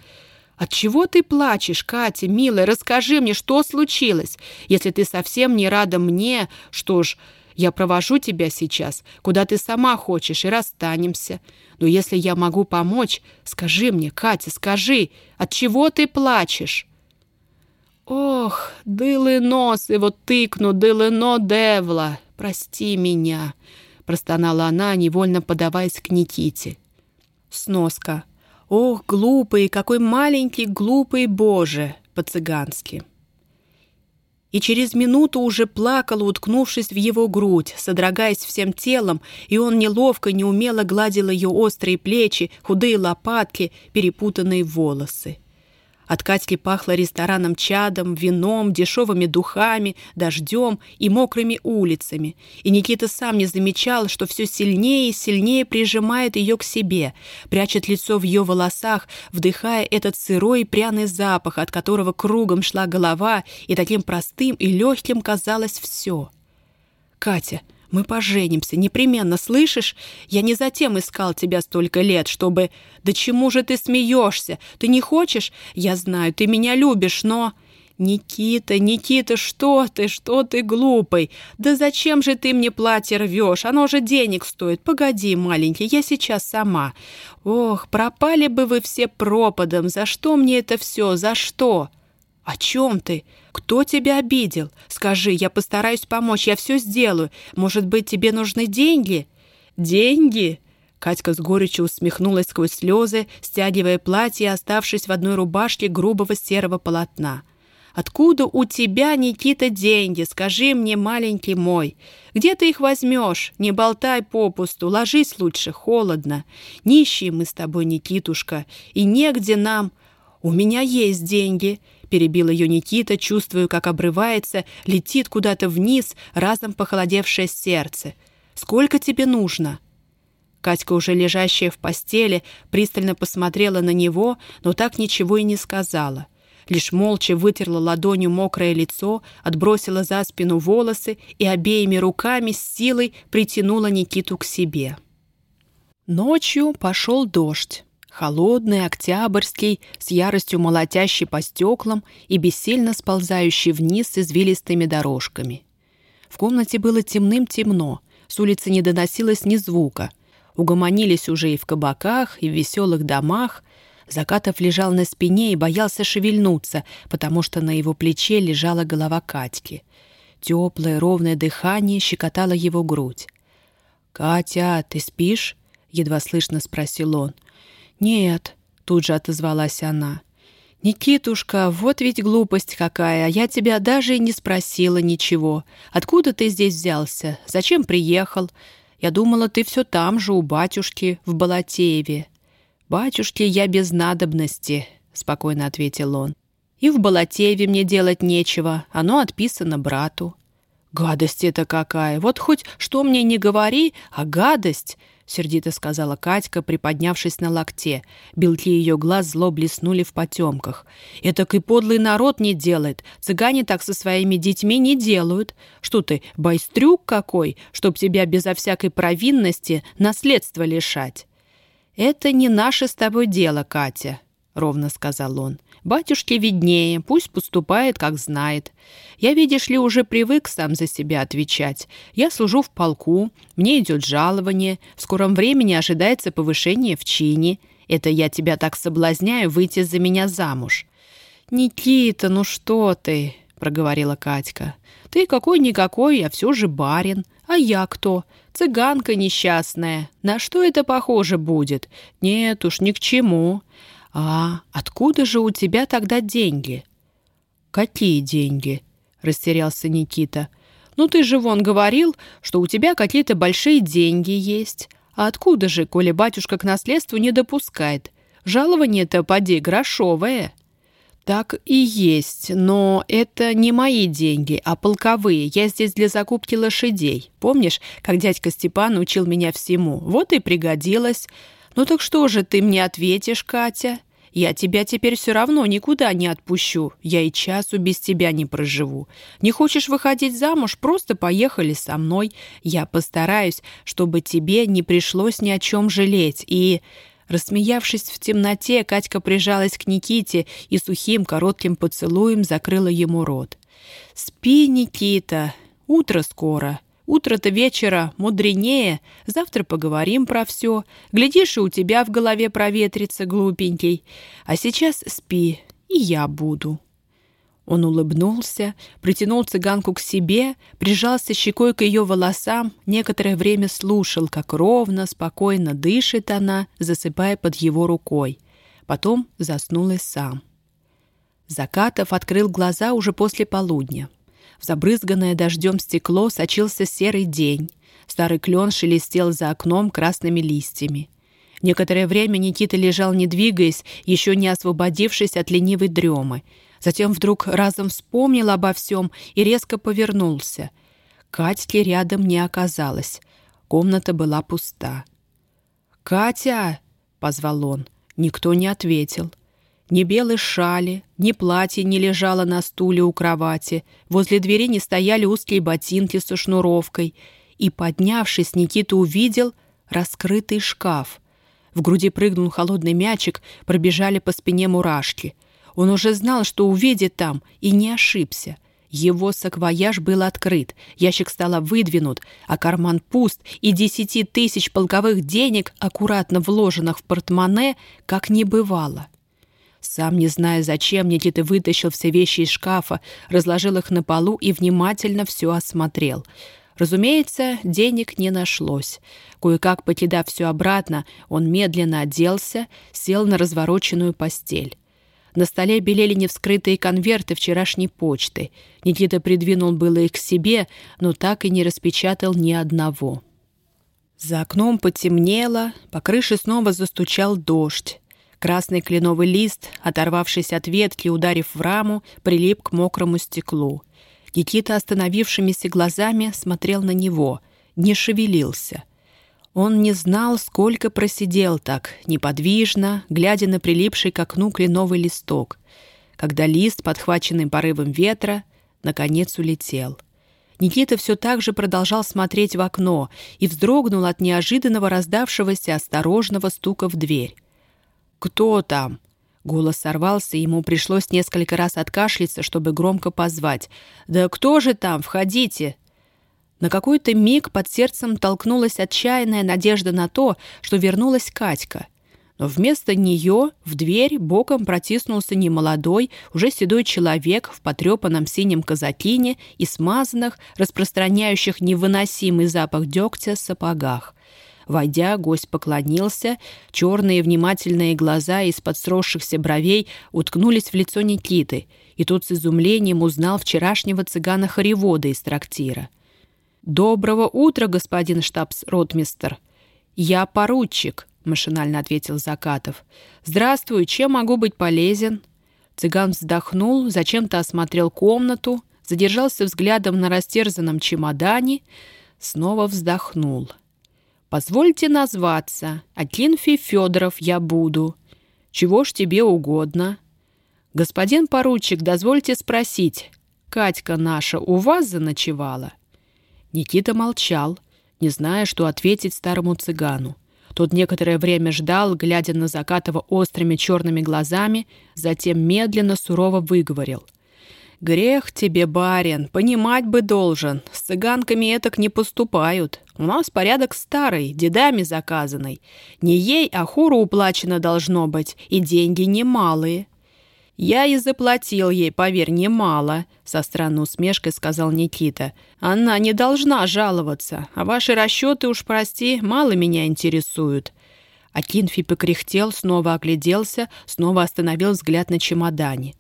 «Отчего ты плачешь, Катя, милая? Расскажи мне, что случилось? Если ты совсем не рада мне, что ж, я провожу тебя сейчас, куда ты сама хочешь, и расстанемся. Но если я могу помочь, скажи мне, Катя, скажи, отчего ты плачешь?» «Ох, дылыно, его тыкну, дылыно девла, прости меня!» простонала она, невольно подаваясь к Никите. Сноска. «Ох, глупый, какой маленький, глупый Боже!» по-цыгански. И через минуту уже плакала, уткнувшись в его грудь, содрогаясь всем телом, и он неловко, неумело гладил ее острые плечи, худые лопатки, перепутанные волосы. От Катьки пахло рестораном чадом, вином, дешевыми духами, дождем и мокрыми улицами. И Никита сам не замечал, что все сильнее и сильнее прижимает ее к себе, прячет лицо в ее волосах, вдыхая этот сырой и пряный запах, от которого кругом шла голова, и таким простым и легким казалось все. «Катя!» Мы поженимся, непременно, слышишь? Я не затем искал тебя столько лет, чтобы... Да чему же ты смеешься? Ты не хочешь? Я знаю, ты меня любишь, но... «Никита, Никита, что ты, что ты глупый? Да зачем же ты мне платье рвешь? Оно же денег стоит. Погоди, маленький, я сейчас сама. Ох, пропали бы вы все пропадом. За что мне это все? За что?» «О чем ты? Кто тебя обидел? Скажи, я постараюсь помочь, я все сделаю. Может быть, тебе нужны деньги?» «Деньги?» Катька с горечью усмехнулась сквозь слезы, стягивая платье, оставшись в одной рубашке грубого серого полотна. «Откуда у тебя, Никита, деньги? Скажи мне, маленький мой. Где ты их возьмешь? Не болтай попусту, ложись лучше, холодно. Нищие мы с тобой, Никитушка, и негде нам. У меня есть деньги, Перебил ее Никита, чувствуя, как обрывается, летит куда-то вниз, разом похолодевшее сердце. «Сколько тебе нужно?» Катька, уже лежащая в постели, пристально посмотрела на него, но так ничего и не сказала. Лишь молча вытерла ладонью мокрое лицо, отбросила за спину волосы и обеими руками с силой притянула Никиту к себе. Ночью пошел дождь холодный, октябрьский, с яростью молотящий по стеклам и бессильно сползающий вниз извилистыми дорожками. В комнате было темным-темно, с улицы не доносилось ни звука. Угомонились уже и в кабаках, и в веселых домах. Закатов лежал на спине и боялся шевельнуться, потому что на его плече лежала голова Катьки. Теплое, ровное дыхание щекотало его грудь. «Катя, ты спишь?» — едва слышно спросил он. — «Нет», — тут же отозвалась она. «Никитушка, вот ведь глупость какая, я тебя даже и не спросила ничего. Откуда ты здесь взялся? Зачем приехал? Я думала, ты все там же, у батюшки, в Балатееве». «Батюшке я без надобности», — спокойно ответил он. «И в Балатееве мне делать нечего, оно отписано брату». «Гадость это какая! Вот хоть что мне не говори, а гадость!» — сердито сказала Катька, приподнявшись на локте. Белки ее глаз зло блеснули в потемках. «Этак и подлый народ не делает. Цыгане так со своими детьми не делают. Что ты, байстрюк какой, чтоб тебя безо всякой провинности наследство лишать?» «Это не наше с тобой дело, Катя», — ровно сказал он. Батюшке виднее, пусть поступает, как знает. Я, видишь ли, уже привык сам за себя отвечать. Я служу в полку, мне идет жалование, в скором времени ожидается повышение в чине. Это я тебя так соблазняю выйти за меня замуж». «Никита, ну что ты?» — проговорила Катька. «Ты какой-никакой, а все же барин. А я кто? Цыганка несчастная. На что это похоже будет? Нет уж, ни к чему. А откуда же у тебя тогда деньги?» «Какие деньги?» — растерялся Никита. «Ну ты же вон говорил, что у тебя какие-то большие деньги есть. А откуда же, коли батюшка к наследству не допускает? Жалование-то, поди, грошовое». «Так и есть, но это не мои деньги, а полковые. Я здесь для закупки лошадей. Помнишь, как дядька Степан учил меня всему? Вот и пригодилось. Ну так что же ты мне ответишь, Катя? Я тебя теперь все равно никуда не отпущу. Я и часу без тебя не проживу. Не хочешь выходить замуж? Просто поехали со мной. Я постараюсь, чтобы тебе не пришлось ни о чем жалеть. И...» Рассмеявшись в темноте, Катька прижалась к Никите и сухим коротким поцелуем закрыла ему рот. «Спи, Никита, утро скоро. Утро-то вечера мудренее. Завтра поговорим про все. Глядишь, и у тебя в голове проветрится, глупенький. А сейчас спи, и я буду». Он улыбнулся, притянул цыганку к себе, прижался щекой к ее волосам, некоторое время слушал, как ровно, спокойно дышит она, засыпая под его рукой. Потом заснул и сам. Закатов открыл глаза уже после полудня. В забрызганное дождем стекло сочился серый день. Старый клен шелестел за окном красными листьями. Некоторое время Никита лежал, не двигаясь, еще не освободившись от ленивой дремы, Затем вдруг разом вспомнил обо всем и резко повернулся. Катьки рядом не оказалось. Комната была пуста. «Катя!» — позвал он. Никто не ответил. Ни белой шали, ни платье не лежало на стуле у кровати. Возле двери не стояли узкие ботинки со шнуровкой. И, поднявшись, Никита увидел раскрытый шкаф. В груди прыгнул холодный мячик, пробежали по спине мурашки — он уже знал, что увидит там, и не ошибся. Его саквояж был открыт, ящик стало выдвинут, а карман пуст, и десяти тысяч полковых денег, аккуратно вложенных в портмоне, как не бывало. Сам не зная зачем, Никита вытащил все вещи из шкафа, разложил их на полу и внимательно все осмотрел. Разумеется, денег не нашлось. Кое-как покидав все обратно, он медленно оделся, сел на развороченную постель. На столе белели невскрытые конверты вчерашней почты. Никита придвинул было их к себе, но так и не распечатал ни одного. За окном потемнело, по крыше снова застучал дождь. Красный кленовый лист, оторвавшись от ветки, ударив в раму, прилип к мокрому стеклу. Никита остановившимися глазами смотрел на него, не шевелился — он не знал, сколько просидел так, неподвижно, глядя на прилипший к окну кленовый листок, когда лист, подхваченный порывом ветра, наконец улетел. Никита все так же продолжал смотреть в окно и вздрогнул от неожиданного раздавшегося осторожного стука в дверь. «Кто там?» Голос сорвался, и ему пришлось несколько раз откашляться, чтобы громко позвать. «Да кто же там? Входите!» На какой-то миг под сердцем толкнулась отчаянная надежда на то, что вернулась Катька. Но вместо нее в дверь боком протиснулся немолодой, уже седой человек в потрепанном синем казакине и смазанных, распространяющих невыносимый запах дегтя сапогах. Войдя, гость поклонился, черные внимательные глаза из-под сросшихся бровей уткнулись в лицо Никиты, и тот с изумлением узнал вчерашнего цыгана-хоревода из трактира. «Доброго утра, господин штабс-ротмистер!» «Я поручик», — машинально ответил Закатов. «Здравствуй, чем могу быть полезен?» Цыган вздохнул, зачем-то осмотрел комнату, задержался взглядом на растерзанном чемодане, снова вздохнул. «Позвольте назваться. Акинфий Федоров я буду. Чего ж тебе угодно?» «Господин поручик, дозвольте спросить, Катька наша у вас заночевала?» Никита молчал, не зная, что ответить старому цыгану. Тот некоторое время ждал, глядя на Закатова острыми черными глазами, затем медленно сурово выговорил. «Грех тебе, барин, понимать бы должен. С цыганками этак не поступают. У нас порядок старый, дедами заказанный. Не ей, а хору уплачено должно быть, и деньги немалые». «Я и заплатил ей, поверь, немало», — со странной усмешкой сказал Никита. «Она не должна жаловаться, а ваши расчеты, уж прости, мало меня интересуют». Акинфи покряхтел, снова огляделся, снова остановил взгляд на чемодане.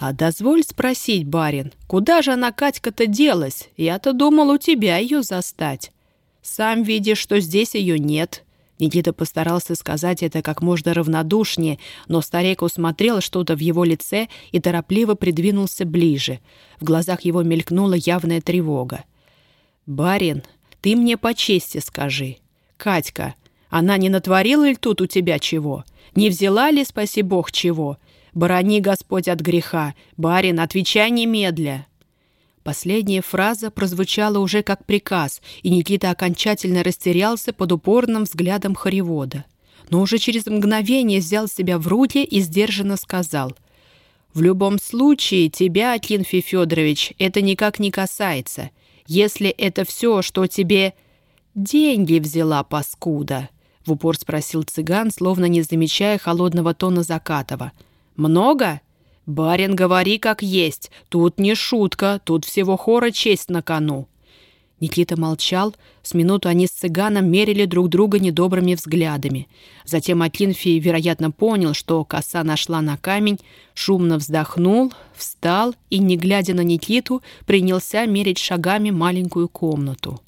«А дозволь спросить, барин, куда же она, Катька-то, делась? Я-то думал у тебя ее застать. Сам видишь, что здесь ее нет». Никита постарался сказать это как можно равнодушнее, но старик усмотрел что-то в его лице и торопливо придвинулся ближе. В глазах его мелькнула явная тревога. «Барин, ты мне по чести скажи. Катька, она не натворила ли тут у тебя чего? Не взяла ли, спаси бог, чего? Борони Господь от греха. Барин, отвечай немедля». Последняя фраза прозвучала уже как приказ, и Никита окончательно растерялся под упорным взглядом хоревода. Но уже через мгновение взял себя в руки и сдержанно сказал «В любом случае, тебя, Акинфий Федорович, это никак не касается. Если это все, что тебе...» «Деньги взяла, паскуда», — в упор спросил цыган, словно не замечая холодного тона Закатова. «Много?» «Барин, говори как есть. Тут не шутка, тут всего хора честь на кону». Никита молчал. С минуту они с цыганом мерили друг друга недобрыми взглядами. Затем Акинфий, вероятно, понял, что коса нашла на камень, шумно вздохнул, встал и, не глядя на Никиту, принялся мерить шагами маленькую комнату.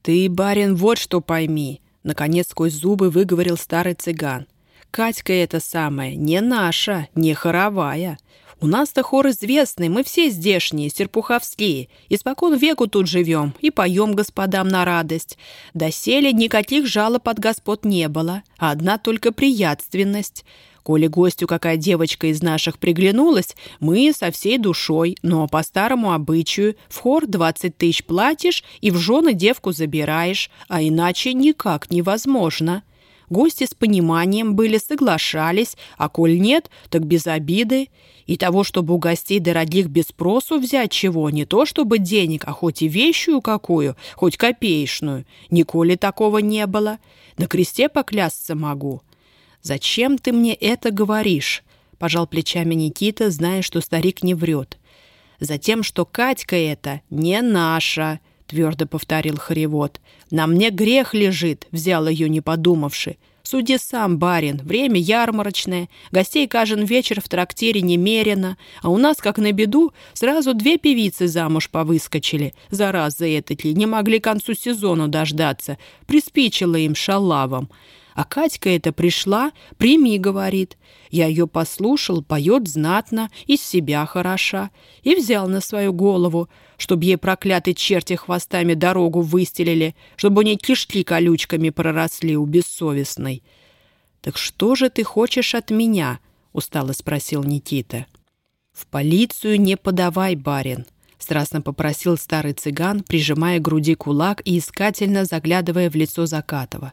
«Ты, барин, вот что пойми!» — наконец сквозь зубы выговорил старый цыган. Катька эта самая, не наша, не хоровая. У нас-то хор известный, мы все здешние, серпуховские. Испокон веку тут живем и поем господам на радость. Доселе никаких жалоб от господ не было, а одна только приятственность. Коли гостю какая девочка из наших приглянулась, мы со всей душой, но по старому обычаю в хор двадцать тысяч платишь и в жены девку забираешь, а иначе никак невозможно». Гости с пониманием были, соглашались, а коль нет, так без обиды. И того, чтобы у гостей дорогих без спросу взять чего, не то чтобы денег, а хоть и вещую какую, хоть копеечную. Николи такого не было. На кресте поклясться могу. «Зачем ты мне это говоришь?» — пожал плечами Никита, зная, что старик не врет. «Затем, что Катька это не наша», — твердо повторил Харевод. «На мне грех лежит», — взял ее, не подумавши. «Суди сам, барин, время ярмарочное, гостей каждый вечер в трактире немерено, а у нас, как на беду, сразу две певицы замуж повыскочили, за раз за это ли, не могли к концу сезона дождаться, приспичило им шалавом. А Катька эта пришла, прими, говорит. Я ее послушал, поет знатно, из себя хороша. И взял на свою голову, чтобы ей проклятые черти хвостами дорогу выстелили, чтобы у ней кишки колючками проросли у бессовестной. «Так что же ты хочешь от меня?» — устало спросил Никита. «В полицию не подавай, барин страстно попросил старый цыган, прижимая к груди кулак и искательно заглядывая в лицо Закатова.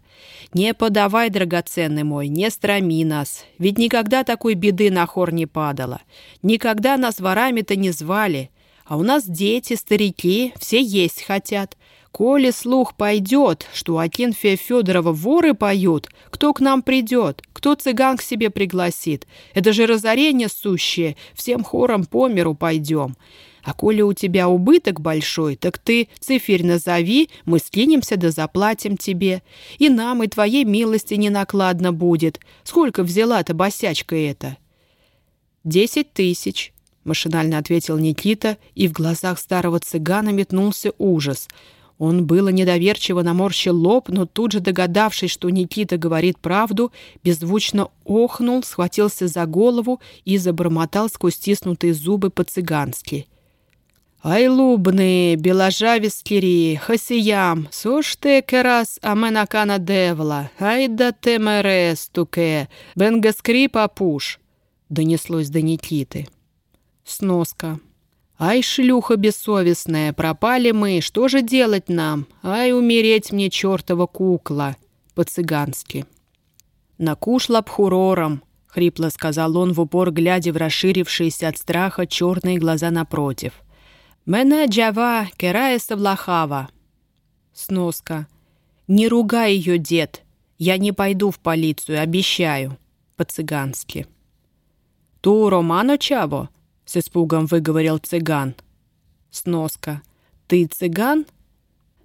«Не подавай, драгоценный мой, не страми нас, ведь никогда такой беды на хор не падало. Никогда нас ворами-то не звали, а у нас дети, старики, все есть хотят. Коли слух пойдет, что у Акинфия Федорова воры поют, кто к нам придет, кто цыган к себе пригласит? Это же разорение сущее, всем хором по миру пойдем». А коли у тебя убыток большой, так ты циферь назови, мы скинемся да заплатим тебе. И нам, и твоей милости не накладно будет. Сколько взяла-то босячка эта?» «Десять тысяч», — машинально ответил Никита, и в глазах старого цыгана метнулся ужас. Он было недоверчиво наморщил лоб, но тут же догадавшись, что Никита говорит правду, беззвучно охнул, схватился за голову и забормотал сквозь стиснутые зубы по-цыгански. Айлубни, біложавіскірі, хосіям, суште керас аменакана девла, айда темере стуке, бенгескри папуш, донеслось до Никиты. Сноска. Ай, шлюха бессовестная, пропали мы, что же делать нам? Ай, умереть мне чертова кукла, по-цыгански. Накуш лапхурором, — хрипло сказал он в упор, глядя в расширившиеся от страха черные глаза напротив — Мене джава кераеса влахава. Сноска. Не ругай ее, дед. Я не пойду в полицию, обещаю. По-цыгански. «Ту Романо Чаво?» — с испугом выговорил цыган. Сноска. «Ты цыган?»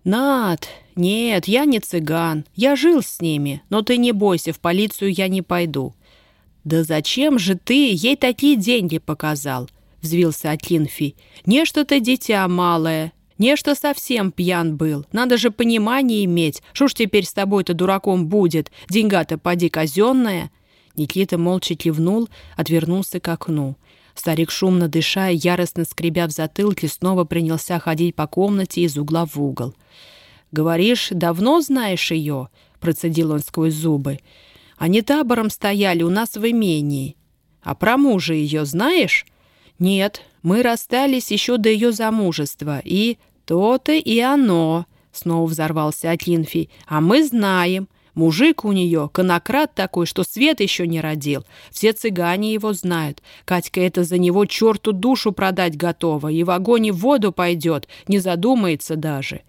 «Над! Нет, я не цыган. Я жил с ними, но ты не бойся, в полицию я не пойду». «Да зачем же ты ей такие деньги показал?» — взвился Атлинфий. «Не что ты дитя малое, не что совсем пьян был. Надо же понимание иметь. Что ж теперь с тобой-то дураком будет? Деньга-то поди казенная». Никита молча кивнул, отвернулся к окну. Старик, шумно дыша яростно скребя в затылке, снова принялся ходить по комнате из угла в угол. «Говоришь, давно знаешь ее?» — процедил он сквозь зубы. «Они табором стояли у нас в имении. А про мужа ее знаешь?» «Нет, мы расстались еще до ее замужества, и то-то и оно», — снова взорвался Атлинфий. «А мы знаем. Мужик у нее, конократ такой, что свет еще не родил. Все цыгане его знают. Катька это за него черту душу продать готова, и в огонь и в воду пойдет, не задумается даже.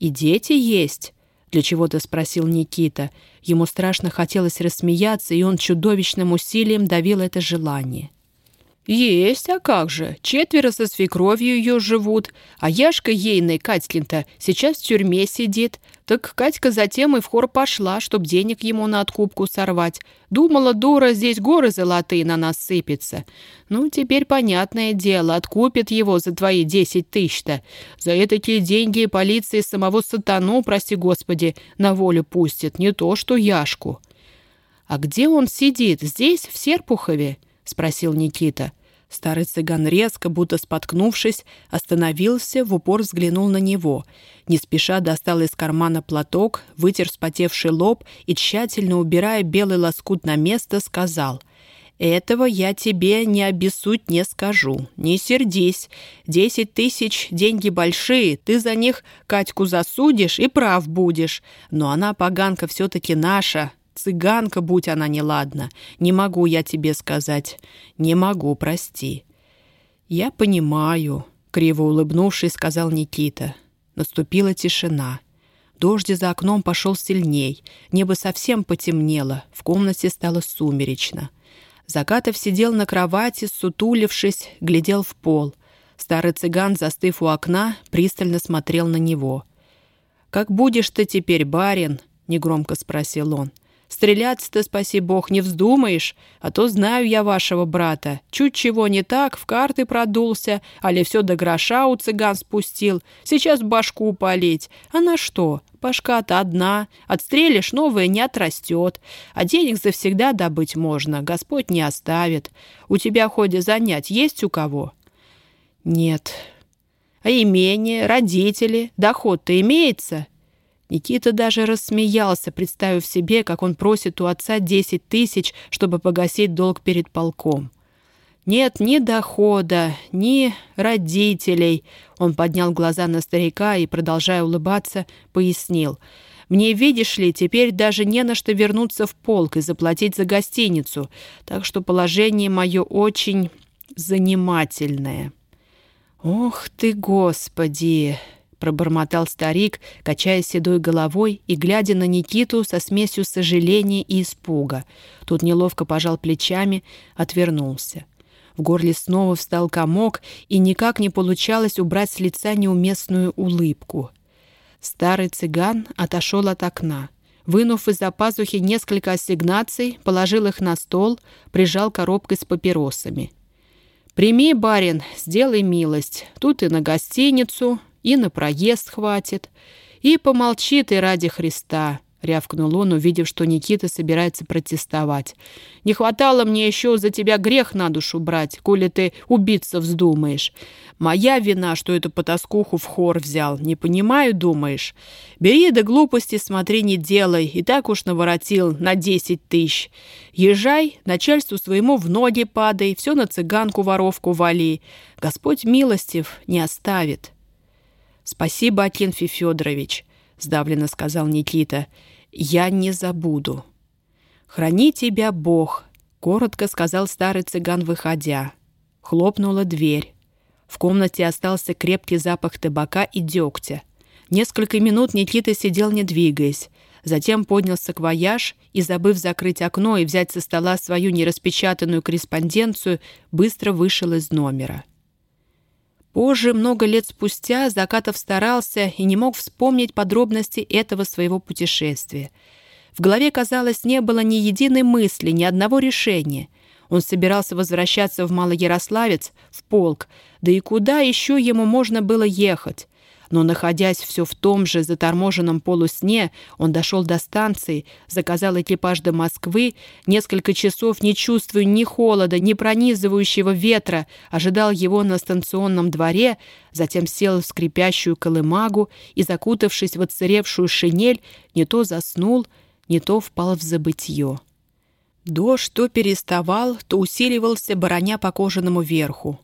«И дети есть?» — для чего-то спросил Никита. Ему страшно хотелось рассмеяться, и он чудовищным усилием давил это желание. «Есть, а как же? Четверо со свекровью ее живут, а Яшка ейный, Катькин-то, сейчас в тюрьме сидит. Так Катька затем и в хор пошла, чтоб денег ему на откупку сорвать. Думала, дура, здесь горы золотые на нас сыпятся. Ну, теперь понятное дело, откупит его за твои десять тысяч-то. За такие деньги полиции самого сатану, прости господи, на волю пустит, не то что Яшку». «А где он сидит? Здесь, в Серпухове?» — спросил Никита. Старый цыган резко, будто споткнувшись, остановился, в упор взглянул на него. Не спеша достал из кармана платок, вытер вспотевший лоб и, тщательно убирая белый лоскут на место, сказал «Этого я тебе не обессудь не скажу. Не сердись. Десять тысяч — деньги большие, ты за них Катьку засудишь и прав будешь. Но она, поганка, все-таки наша, Цыганка, будь она неладна. Не могу я тебе сказать. Не могу, прости». «Я понимаю», — криво улыбнувшись, сказал Никита. Наступила тишина. Дождь за окном пошел сильней. Небо совсем потемнело. В комнате стало сумеречно. Закатов сидел на кровати, сутулившись, глядел в пол. Старый цыган, застыв у окна, пристально смотрел на него. «Как будешь ты теперь, барин?» — негромко спросил он. Стреляться-то, спаси бог, не вздумаешь, а то знаю я вашего брата. Чуть чего не так, в карты продулся, али все до гроша у цыган спустил. Сейчас башку полить. А на что? Башка-то одна. Отстрелишь, новая не отрастет. А денег завсегда добыть можно, Господь не оставит. У тебя хоть занять есть у кого? Нет. А имение, родители, доход-то имеется? Никита даже рассмеялся, представив себе, как он просит у отца 10 тысяч, чтобы погасить долг перед полком. «Нет ни дохода, ни родителей», — он поднял глаза на старика и, продолжая улыбаться, пояснил. «Мне, видишь ли, теперь даже не на что вернуться в полк и заплатить за гостиницу, так что положение мое очень занимательное». «Ох ты, Господи!» Пробормотал старик, качая седой головой и глядя на Никиту со смесью сожаления и испуга. Тут неловко пожал плечами, отвернулся. В горле снова встал комок, и никак не получалось убрать с лица неуместную улыбку. Старый цыган отошел от окна. Вынув из-за пазухи несколько ассигнаций, положил их на стол, прижал коробкой с папиросами. «Прими, барин, сделай милость. Тут и на гостиницу, и на проезд хватит. И помолчи ты ради Христа, — рявкнул он, увидев, что Никита собирается протестовать. «Не хватало мне еще за тебя грех на душу брать, коли ты убиться вздумаешь. Моя вина, что эту потаскуху в хор взял. Не понимаю, думаешь? Бери до глупости, смотри, не делай. И так уж наворотил на десять тысяч. Езжай, начальству своему в ноги падай, все на цыганку-воровку вали. Господь милостив не оставит». «Спасибо, Акинфий Федорович», — сдавленно сказал Никита. «Я не забуду». «Храни тебя Бог», — коротко сказал старый цыган, выходя. Хлопнула дверь. В комнате остался крепкий запах табака и дегтя. Несколько минут Никита сидел, не двигаясь. затем поднял саквояж и, забыв закрыть окно и взять со стола свою нераспечатанную корреспонденцию, быстро вышел из номера. Позже, много лет спустя, Закатов старался и не мог вспомнить подробности этого своего путешествия. В голове, казалось, не было ни единой мысли, ни одного решения. Он собирался возвращаться в Малоярославец, в полк, да и куда еще ему можно было ехать? Но, находясь все в том же заторможенном полусне, он дошел до станции, заказал экипаж до Москвы, несколько часов, не чувствуя ни холода, ни пронизывающего ветра, ожидал его на станционном дворе, затем сел в скрипящую колымагу и, закутавшись в отсыревшую шинель, не то заснул, не то впал в забытье. Дождь то переставал, то усиливался, бороня по кожаному верху.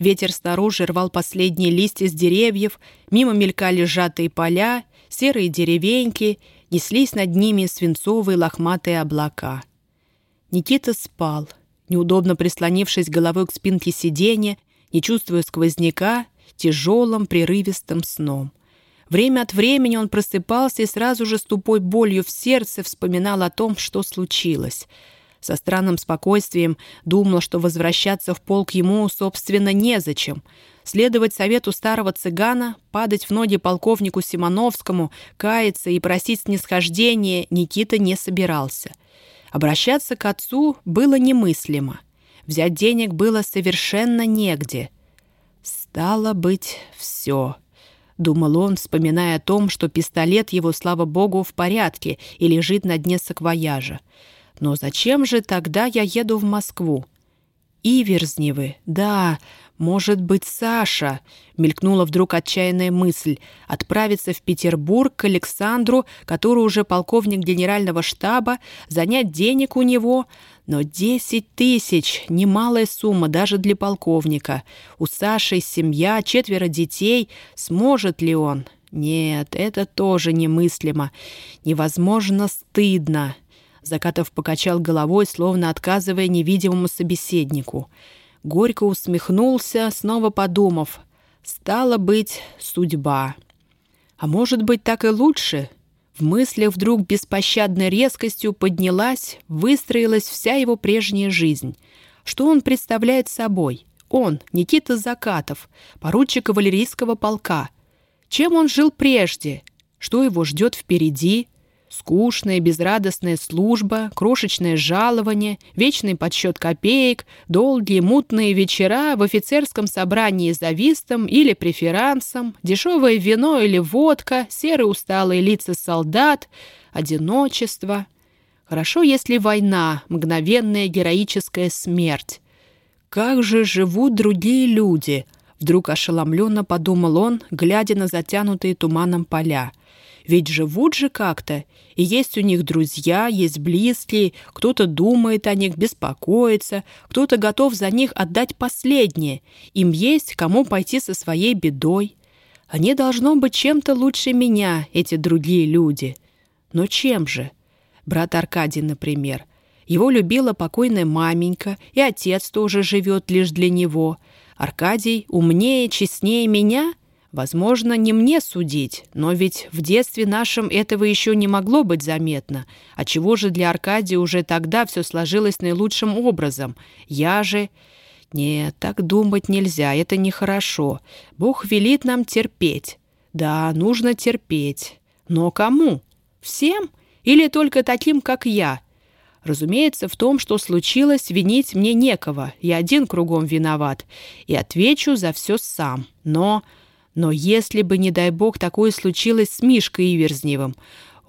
Ветер снаружи рвал последние листья с деревьев, мимо мелькали сжатые поля, серые деревеньки, неслись над ними свинцовые лохматые облака. Никита спал, неудобно прислонившись головой к спинке сиденья, не чувствуя сквозняка, тяжелым прерывистым сном. Время от времени он просыпался и сразу же с тупой болью в сердце вспоминал о том, что случилось — со странным спокойствием думал, что возвращаться в полк ему, собственно, незачем. Следовать совету старого цыгана, падать в ноги полковнику Симоновскому, каяться и просить снисхождения Никита не собирался. Обращаться к отцу было немыслимо. Взять денег было совершенно негде. «Стало быть, все», — думал он, вспоминая о том, что пистолет его, слава богу, в порядке и лежит на дне саквояжа. Но зачем же тогда я еду в Москву? Иверзневы, да, может быть, Саша, мелькнула вдруг отчаянная мысль, отправиться в Петербург к Александру, который уже полковник генерального штаба, занять денег у него, но десять тысяч — немалая сумма даже для полковника. У Саши семья, четверо детей. Сможет ли он? Нет, это тоже немыслимо. Невозможно стыдно. Закатов покачал головой, словно отказывая невидимому собеседнику. Горько усмехнулся, снова подумав. «Стало быть, судьба». «А может быть, так и лучше?» В мыслях вдруг беспощадной резкостью поднялась, выстроилась вся его прежняя жизнь. Что он представляет собой? Он, Никита Закатов, поручик кавалерийского полка. Чем он жил прежде? Что его ждет впереди? Скучная, безрадостная служба, крошечное жалование, вечный подсчет копеек, долгие мутные вечера в офицерском собрании за вистом или преферансом, дешевое вино или водка, серые усталые лица солдат, одиночество. Хорошо, если война, мгновенная героическая смерть. Как же живут другие люди? Вдруг ошеломленно подумал он, глядя на затянутые туманом поля. Ведь живут же как-то, и есть у них друзья, есть близкие, кто-то думает о них, беспокоится, кто-то готов за них отдать последнее. Им есть кому пойти со своей бедой. Они должно быть чем-то лучше меня, эти другие люди. Но чем же? Брат Аркадий, например. Его любила покойная маменька, и отец тоже живет лишь для него. Аркадий умнее, честнее меня — Возможно, не мне судить, но ведь в детстве нашем этого еще не могло быть заметно. А чего же для Аркадия уже тогда все сложилось наилучшим образом? Я же... Нет, так думать нельзя, это нехорошо. Бог велит нам терпеть. Да, нужно терпеть. Но кому? Всем? Или только таким, как я? Разумеется, в том, что случилось, винить мне некого. Я один кругом виноват. И отвечу за все сам. Но... Но если бы, не дай бог, такое случилось с Мишкой Иверзневым,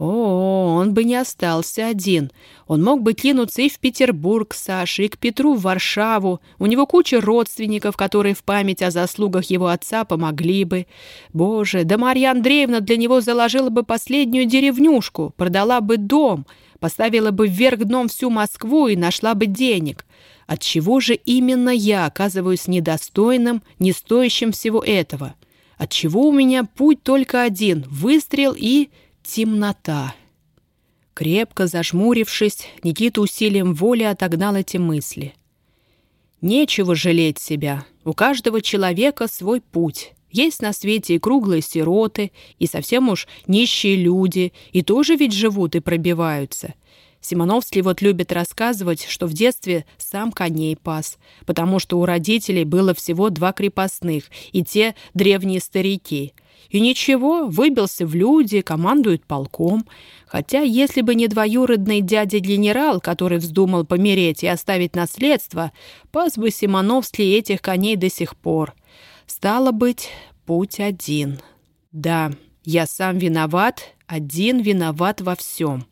о, он бы не остался один. Он мог бы кинуться и в Петербург к Саше, и к Петру в Варшаву. У него куча родственников, которые в память о заслугах его отца помогли бы. Боже, да Марья Андреевна для него заложила бы последнюю деревнюшку, продала бы дом, поставила бы вверх дном всю Москву и нашла бы денег. Отчего же именно я оказываюсь недостойным, не стоящим всего этого?» Отчего у меня путь только один — выстрел и темнота. Крепко зажмурившись, Никита усилием воли отогнал эти мысли. Нечего жалеть себя. У каждого человека свой путь. Есть на свете и круглые сироты, и совсем уж нищие люди, и тоже ведь живут и пробиваются. Симоновский вот любит рассказывать, что в детстве сам коней пас, потому что у родителей было всего два крепостных, и те древние старики. И ничего, выбился в люди, командует полком. Хотя, если бы не двоюродный дядя-генерал, который вздумал помереть и оставить наследство, пас бы Симоновский этих коней до сих пор. Стало быть, путь один. Да, я сам виноват, один виноват во всем.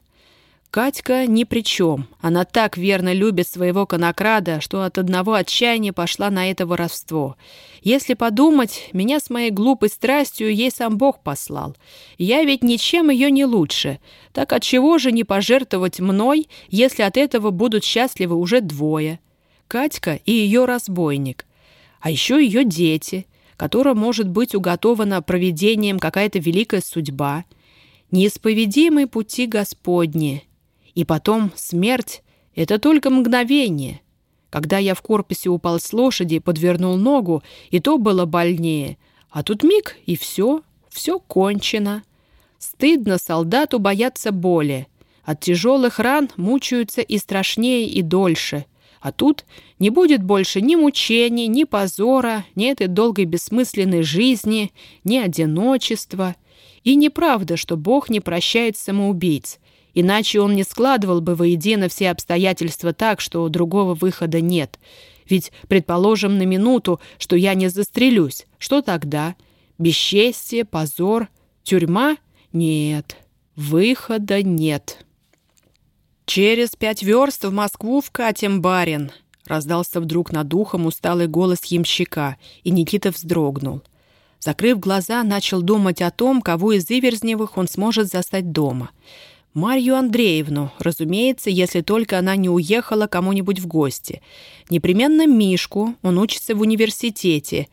Катька ни при чем. Она так верно любит своего конокрада, что от одного отчаяния пошла на это воровство. Если подумать, меня с моей глупой страстью ей сам Бог послал. Я ведь ничем ее не лучше. Так отчего же не пожертвовать мной, если от этого будут счастливы уже двое? Катька и ее разбойник. А еще ее дети, которым может быть уготована проведением какая-то великая судьба. Неисповедимые пути Господни — и потом смерть — это только мгновение. Когда я в корпусе упал с лошади, подвернул ногу, и то было больнее. А тут миг, и все, все кончено. Стыдно солдату бояться боли. От тяжелых ран мучаются и страшнее, и дольше. А тут не будет больше ни мучений, ни позора, ни этой долгой бессмысленной жизни, ни одиночества. И неправда, что Бог не прощает самоубийц. Иначе он не складывал бы воедино все обстоятельства так, что другого выхода нет. Ведь, предположим на минуту, что я не застрелюсь. Что тогда? Бесчестие, позор, тюрьма? Нет, выхода нет. «Через пять верст в Москву вкатим, барин!» Раздался вдруг над ухом усталый голос ямщика, и Никита вздрогнул. Закрыв глаза, начал думать о том, кого из Иверзневых он сможет застать дома — Марью Андреевну, разумеется, если только она не уехала кому-нибудь в гости. Непременно Мишку, он учится в университете.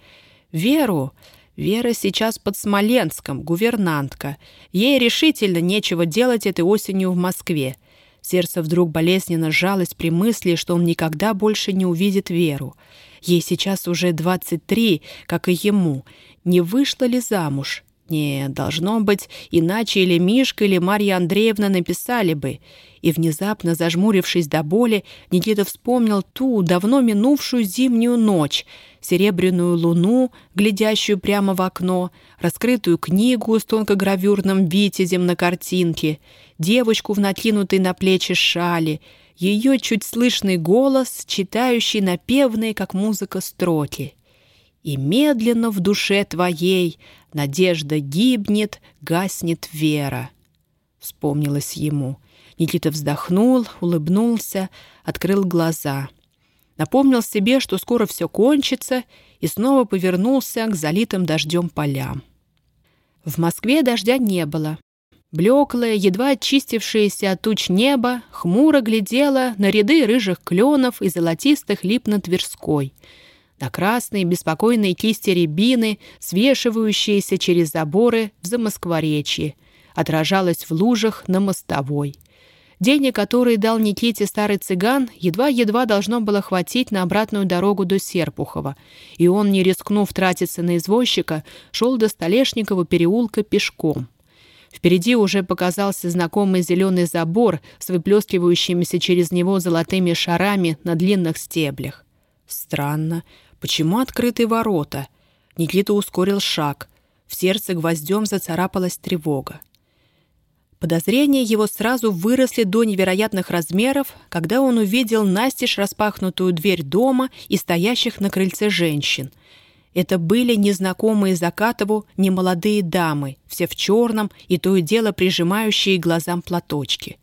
Веру. Вера сейчас под Смоленском, гувернантка. Ей решительно нечего делать этой осенью в Москве. Сердце вдруг болезненно сжалось при мысли, что он никогда больше не увидит Веру. Ей сейчас уже 23, как и ему. Не вышла ли замуж? Нет, должно быть, иначе или Мишка, или Марья Андреевна написали бы. И внезапно, зажмурившись до боли, Никита вспомнил ту давно минувшую зимнюю ночь, серебряную луну, глядящую прямо в окно, раскрытую книгу с тонкогравюрным витязем на картинке, девочку в накинутой на плечи шали, ее чуть слышный голос, читающий напевные, как музыка, строки. «И медленно в душе твоей Надежда гибнет, гаснет вера. Вспомнилось ему. Никита вздохнул, улыбнулся, открыл глаза. Напомнил себе, что скоро все кончится, и снова повернулся к залитым дождем полям. В Москве дождя не было. Блеклое, едва очистившееся от туч небо, хмуро глядело на ряды рыжих кленов и золотистых лип на Тверской — на красные беспокойные кисти рябины, свешивающиеся через заборы в Замоскворечье, отражалась в лужах на мостовой. Денег, которые дал Никите старый цыган, едва-едва должно было хватить на обратную дорогу до Серпухова, и он, не рискнув тратиться на извозчика, шел до Столешникова переулка пешком. Впереди уже показался знакомый зеленый забор с выплескивающимися через него золотыми шарами на длинных стеблях. Странно, Почему открыты ворота? Никита ускорил шаг. В сердце гвоздем зацарапалась тревога. Подозрения его сразу выросли до невероятных размеров, когда он увидел настежь распахнутую дверь дома и стоящих на крыльце женщин. Это были незнакомые Закатову немолодые дамы, все в черном и то и дело прижимающие глазам платочки.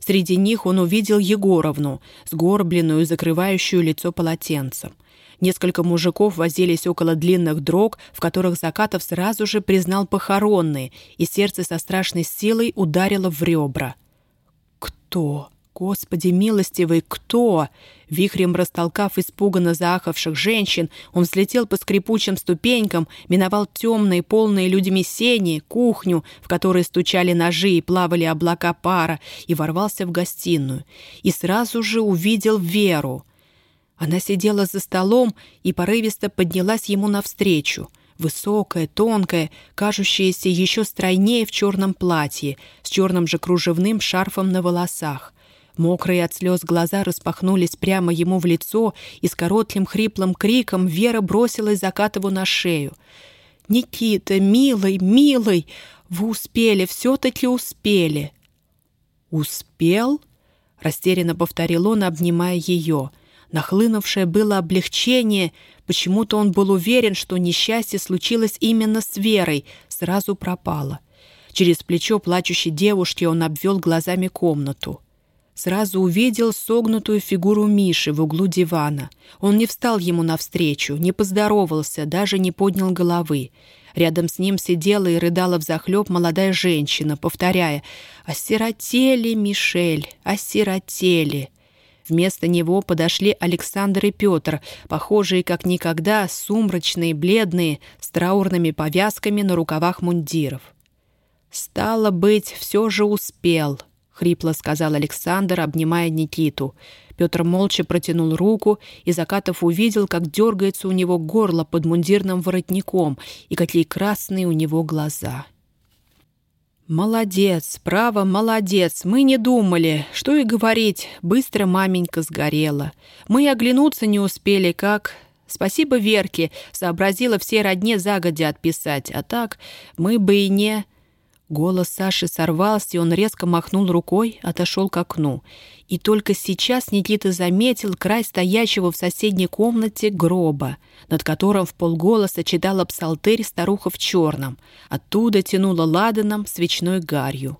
Среди них он увидел Егоровну, сгорбленную, закрывающую лицо полотенцем. Несколько мужиков возились около длинных дрог, в которых Закатов сразу же признал похоронные, и сердце со страшной силой ударило в ребра. «Кто? Господи милостивый, кто?» Вихрем растолкав испуганно заахавших женщин, он взлетел по скрипучим ступенькам, миновал темные, полные людьми сени, кухню, в которой стучали ножи и плавали облака пара, и ворвался в гостиную. И сразу же увидел Веру — она сидела за столом и порывисто поднялась ему навстречу. высокая, тонкая, кажущаяся еще стройнее в черном платье, с черным же кружевным шарфом на волосах. Мокрые от слез глаза распахнулись прямо ему в лицо, и с коротким хриплым криком Вера бросилась Закатову на шею. «Никита, милый, милый, вы успели, все-таки успели!» «Успел?» — растерянно повторил он, обнимая ее. Нахлынувшее было облегчение. Почему-то он был уверен, что несчастье случилось именно с Верой, сразу пропало. Через плечо плачущей девушки он обвел глазами комнату. Сразу увидел согнутую фигуру Миши в углу дивана. Он не встал ему навстречу, не поздоровался, даже не поднял головы. Рядом с ним сидела и рыдала взахлеб молодая женщина, повторяя «Осиротели, Мишель, осиротели». Вместо него подошли Александр и Петр, похожие как никогда, сумрачные, бледные, с траурными повязками на рукавах мундиров. «Стало быть, все же успел», — хрипло сказал Александр, обнимая Никиту. Петр молча протянул руку, и Закатов увидел, как дергается у него горло под мундирным воротником и какие красные у него глаза. «Молодец, право, молодец. Мы не думали. Что и говорить, быстро маменька сгорела. Мы оглянуться не успели, как...» Спасибо Верке, сообразила все родне загодя отписать, а так мы бы и не... Голос Саши сорвался, и он резко махнул рукой, отошел к окну. И только сейчас Никита заметил край стоящего в соседней комнате гроба, над которым в полголоса читала псалтырь старуха в черном. Оттуда тянула ладаном свечной гарью.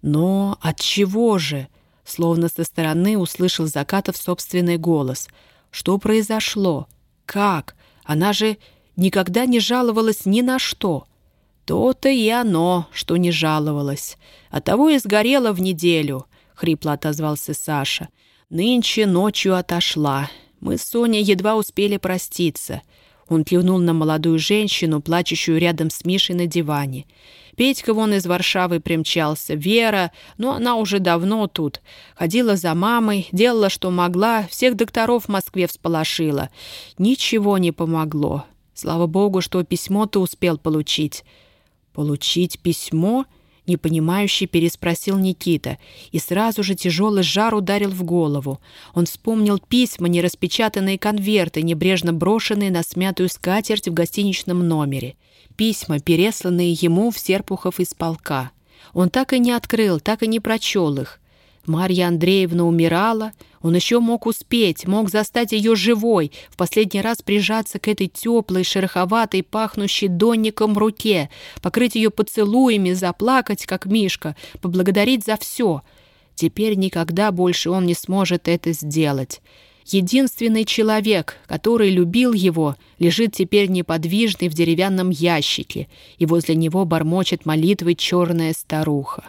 Но от чего же? Словно со стороны услышал Закатов собственный голос. Что произошло? Как? Она же никогда не жаловалась ни на что. То-то и оно, что не жаловалась. Оттого и сгорела в неделю. — хрипло отозвался Саша. «Нынче ночью отошла. Мы с Соней едва успели проститься». Он кивнул на молодую женщину, плачущую рядом с Мишей на диване. Петька вон из Варшавы примчался, Вера, но она уже давно тут. Ходила за мамой, делала, что могла, всех докторов в Москве всполошила. Ничего не помогло. Слава богу, что письмо ты успел получить. «Получить письмо?» непонимающе переспросил Никита, и сразу же тяжелый жар ударил в голову. Он вспомнил письма, нераспечатанные конверты, небрежно брошенные на смятую скатерть в гостиничном номере. Письма, пересланные ему в Серпухов из полка. Он так и не открыл, так и не прочел их. Марья Андреевна умирала, он еще мог успеть, мог застать ее живой, в последний раз прижаться к этой теплой, шероховатой, пахнущей донником руке, покрыть ее поцелуями, заплакать, как Мишка, поблагодарить за все. Теперь никогда больше он не сможет это сделать. Единственный человек, который любил его, лежит теперь неподвижный в деревянном ящике, и возле него бормочет молитвы черная старуха.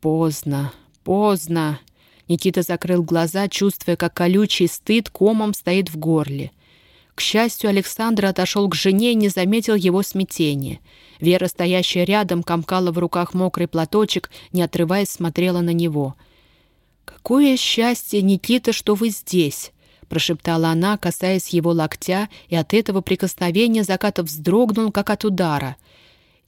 Поздно, Поздно. Никита закрыл глаза, чувствуя, как колючий стыд комом стоит в горле. К счастью, Александр отошел к жене и не заметил его смятения. Вера, стоящая рядом, комкала в руках мокрый платочек, не отрываясь, смотрела на него. «Какое счастье, Никита, что вы здесь!» — прошептала она, касаясь его локтя, и от этого прикосновения Закатов вздрогнул, как от удара —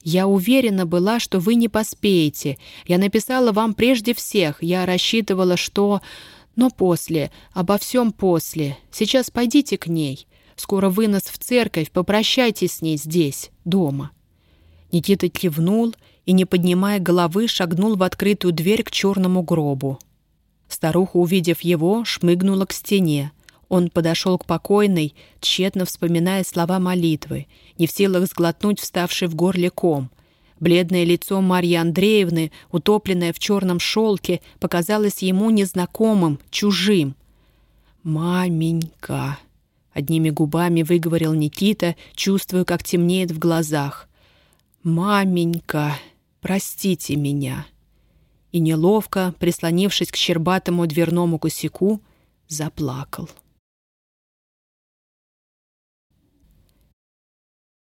я уверена была, что вы не поспеете. Я написала вам прежде всех. Я рассчитывала, что... Но после, обо всем после. Сейчас пойдите к ней. Скоро вынос в церковь, попрощайтесь с ней здесь, дома». Никита кивнул и, не поднимая головы, шагнул в открытую дверь к черному гробу. Старуха, увидев его, шмыгнула к стене. Он подошел к покойной, тщетно вспоминая слова молитвы, не в силах сглотнуть вставший в горле ком. Бледное лицо Марьи Андреевны, утопленное в черном шелке, показалось ему незнакомым, чужим. «Маменька!» — одними губами выговорил Никита, чувствуя, как темнеет в глазах. «Маменька, простите меня!» И неловко, прислонившись к щербатому дверному косяку, заплакал.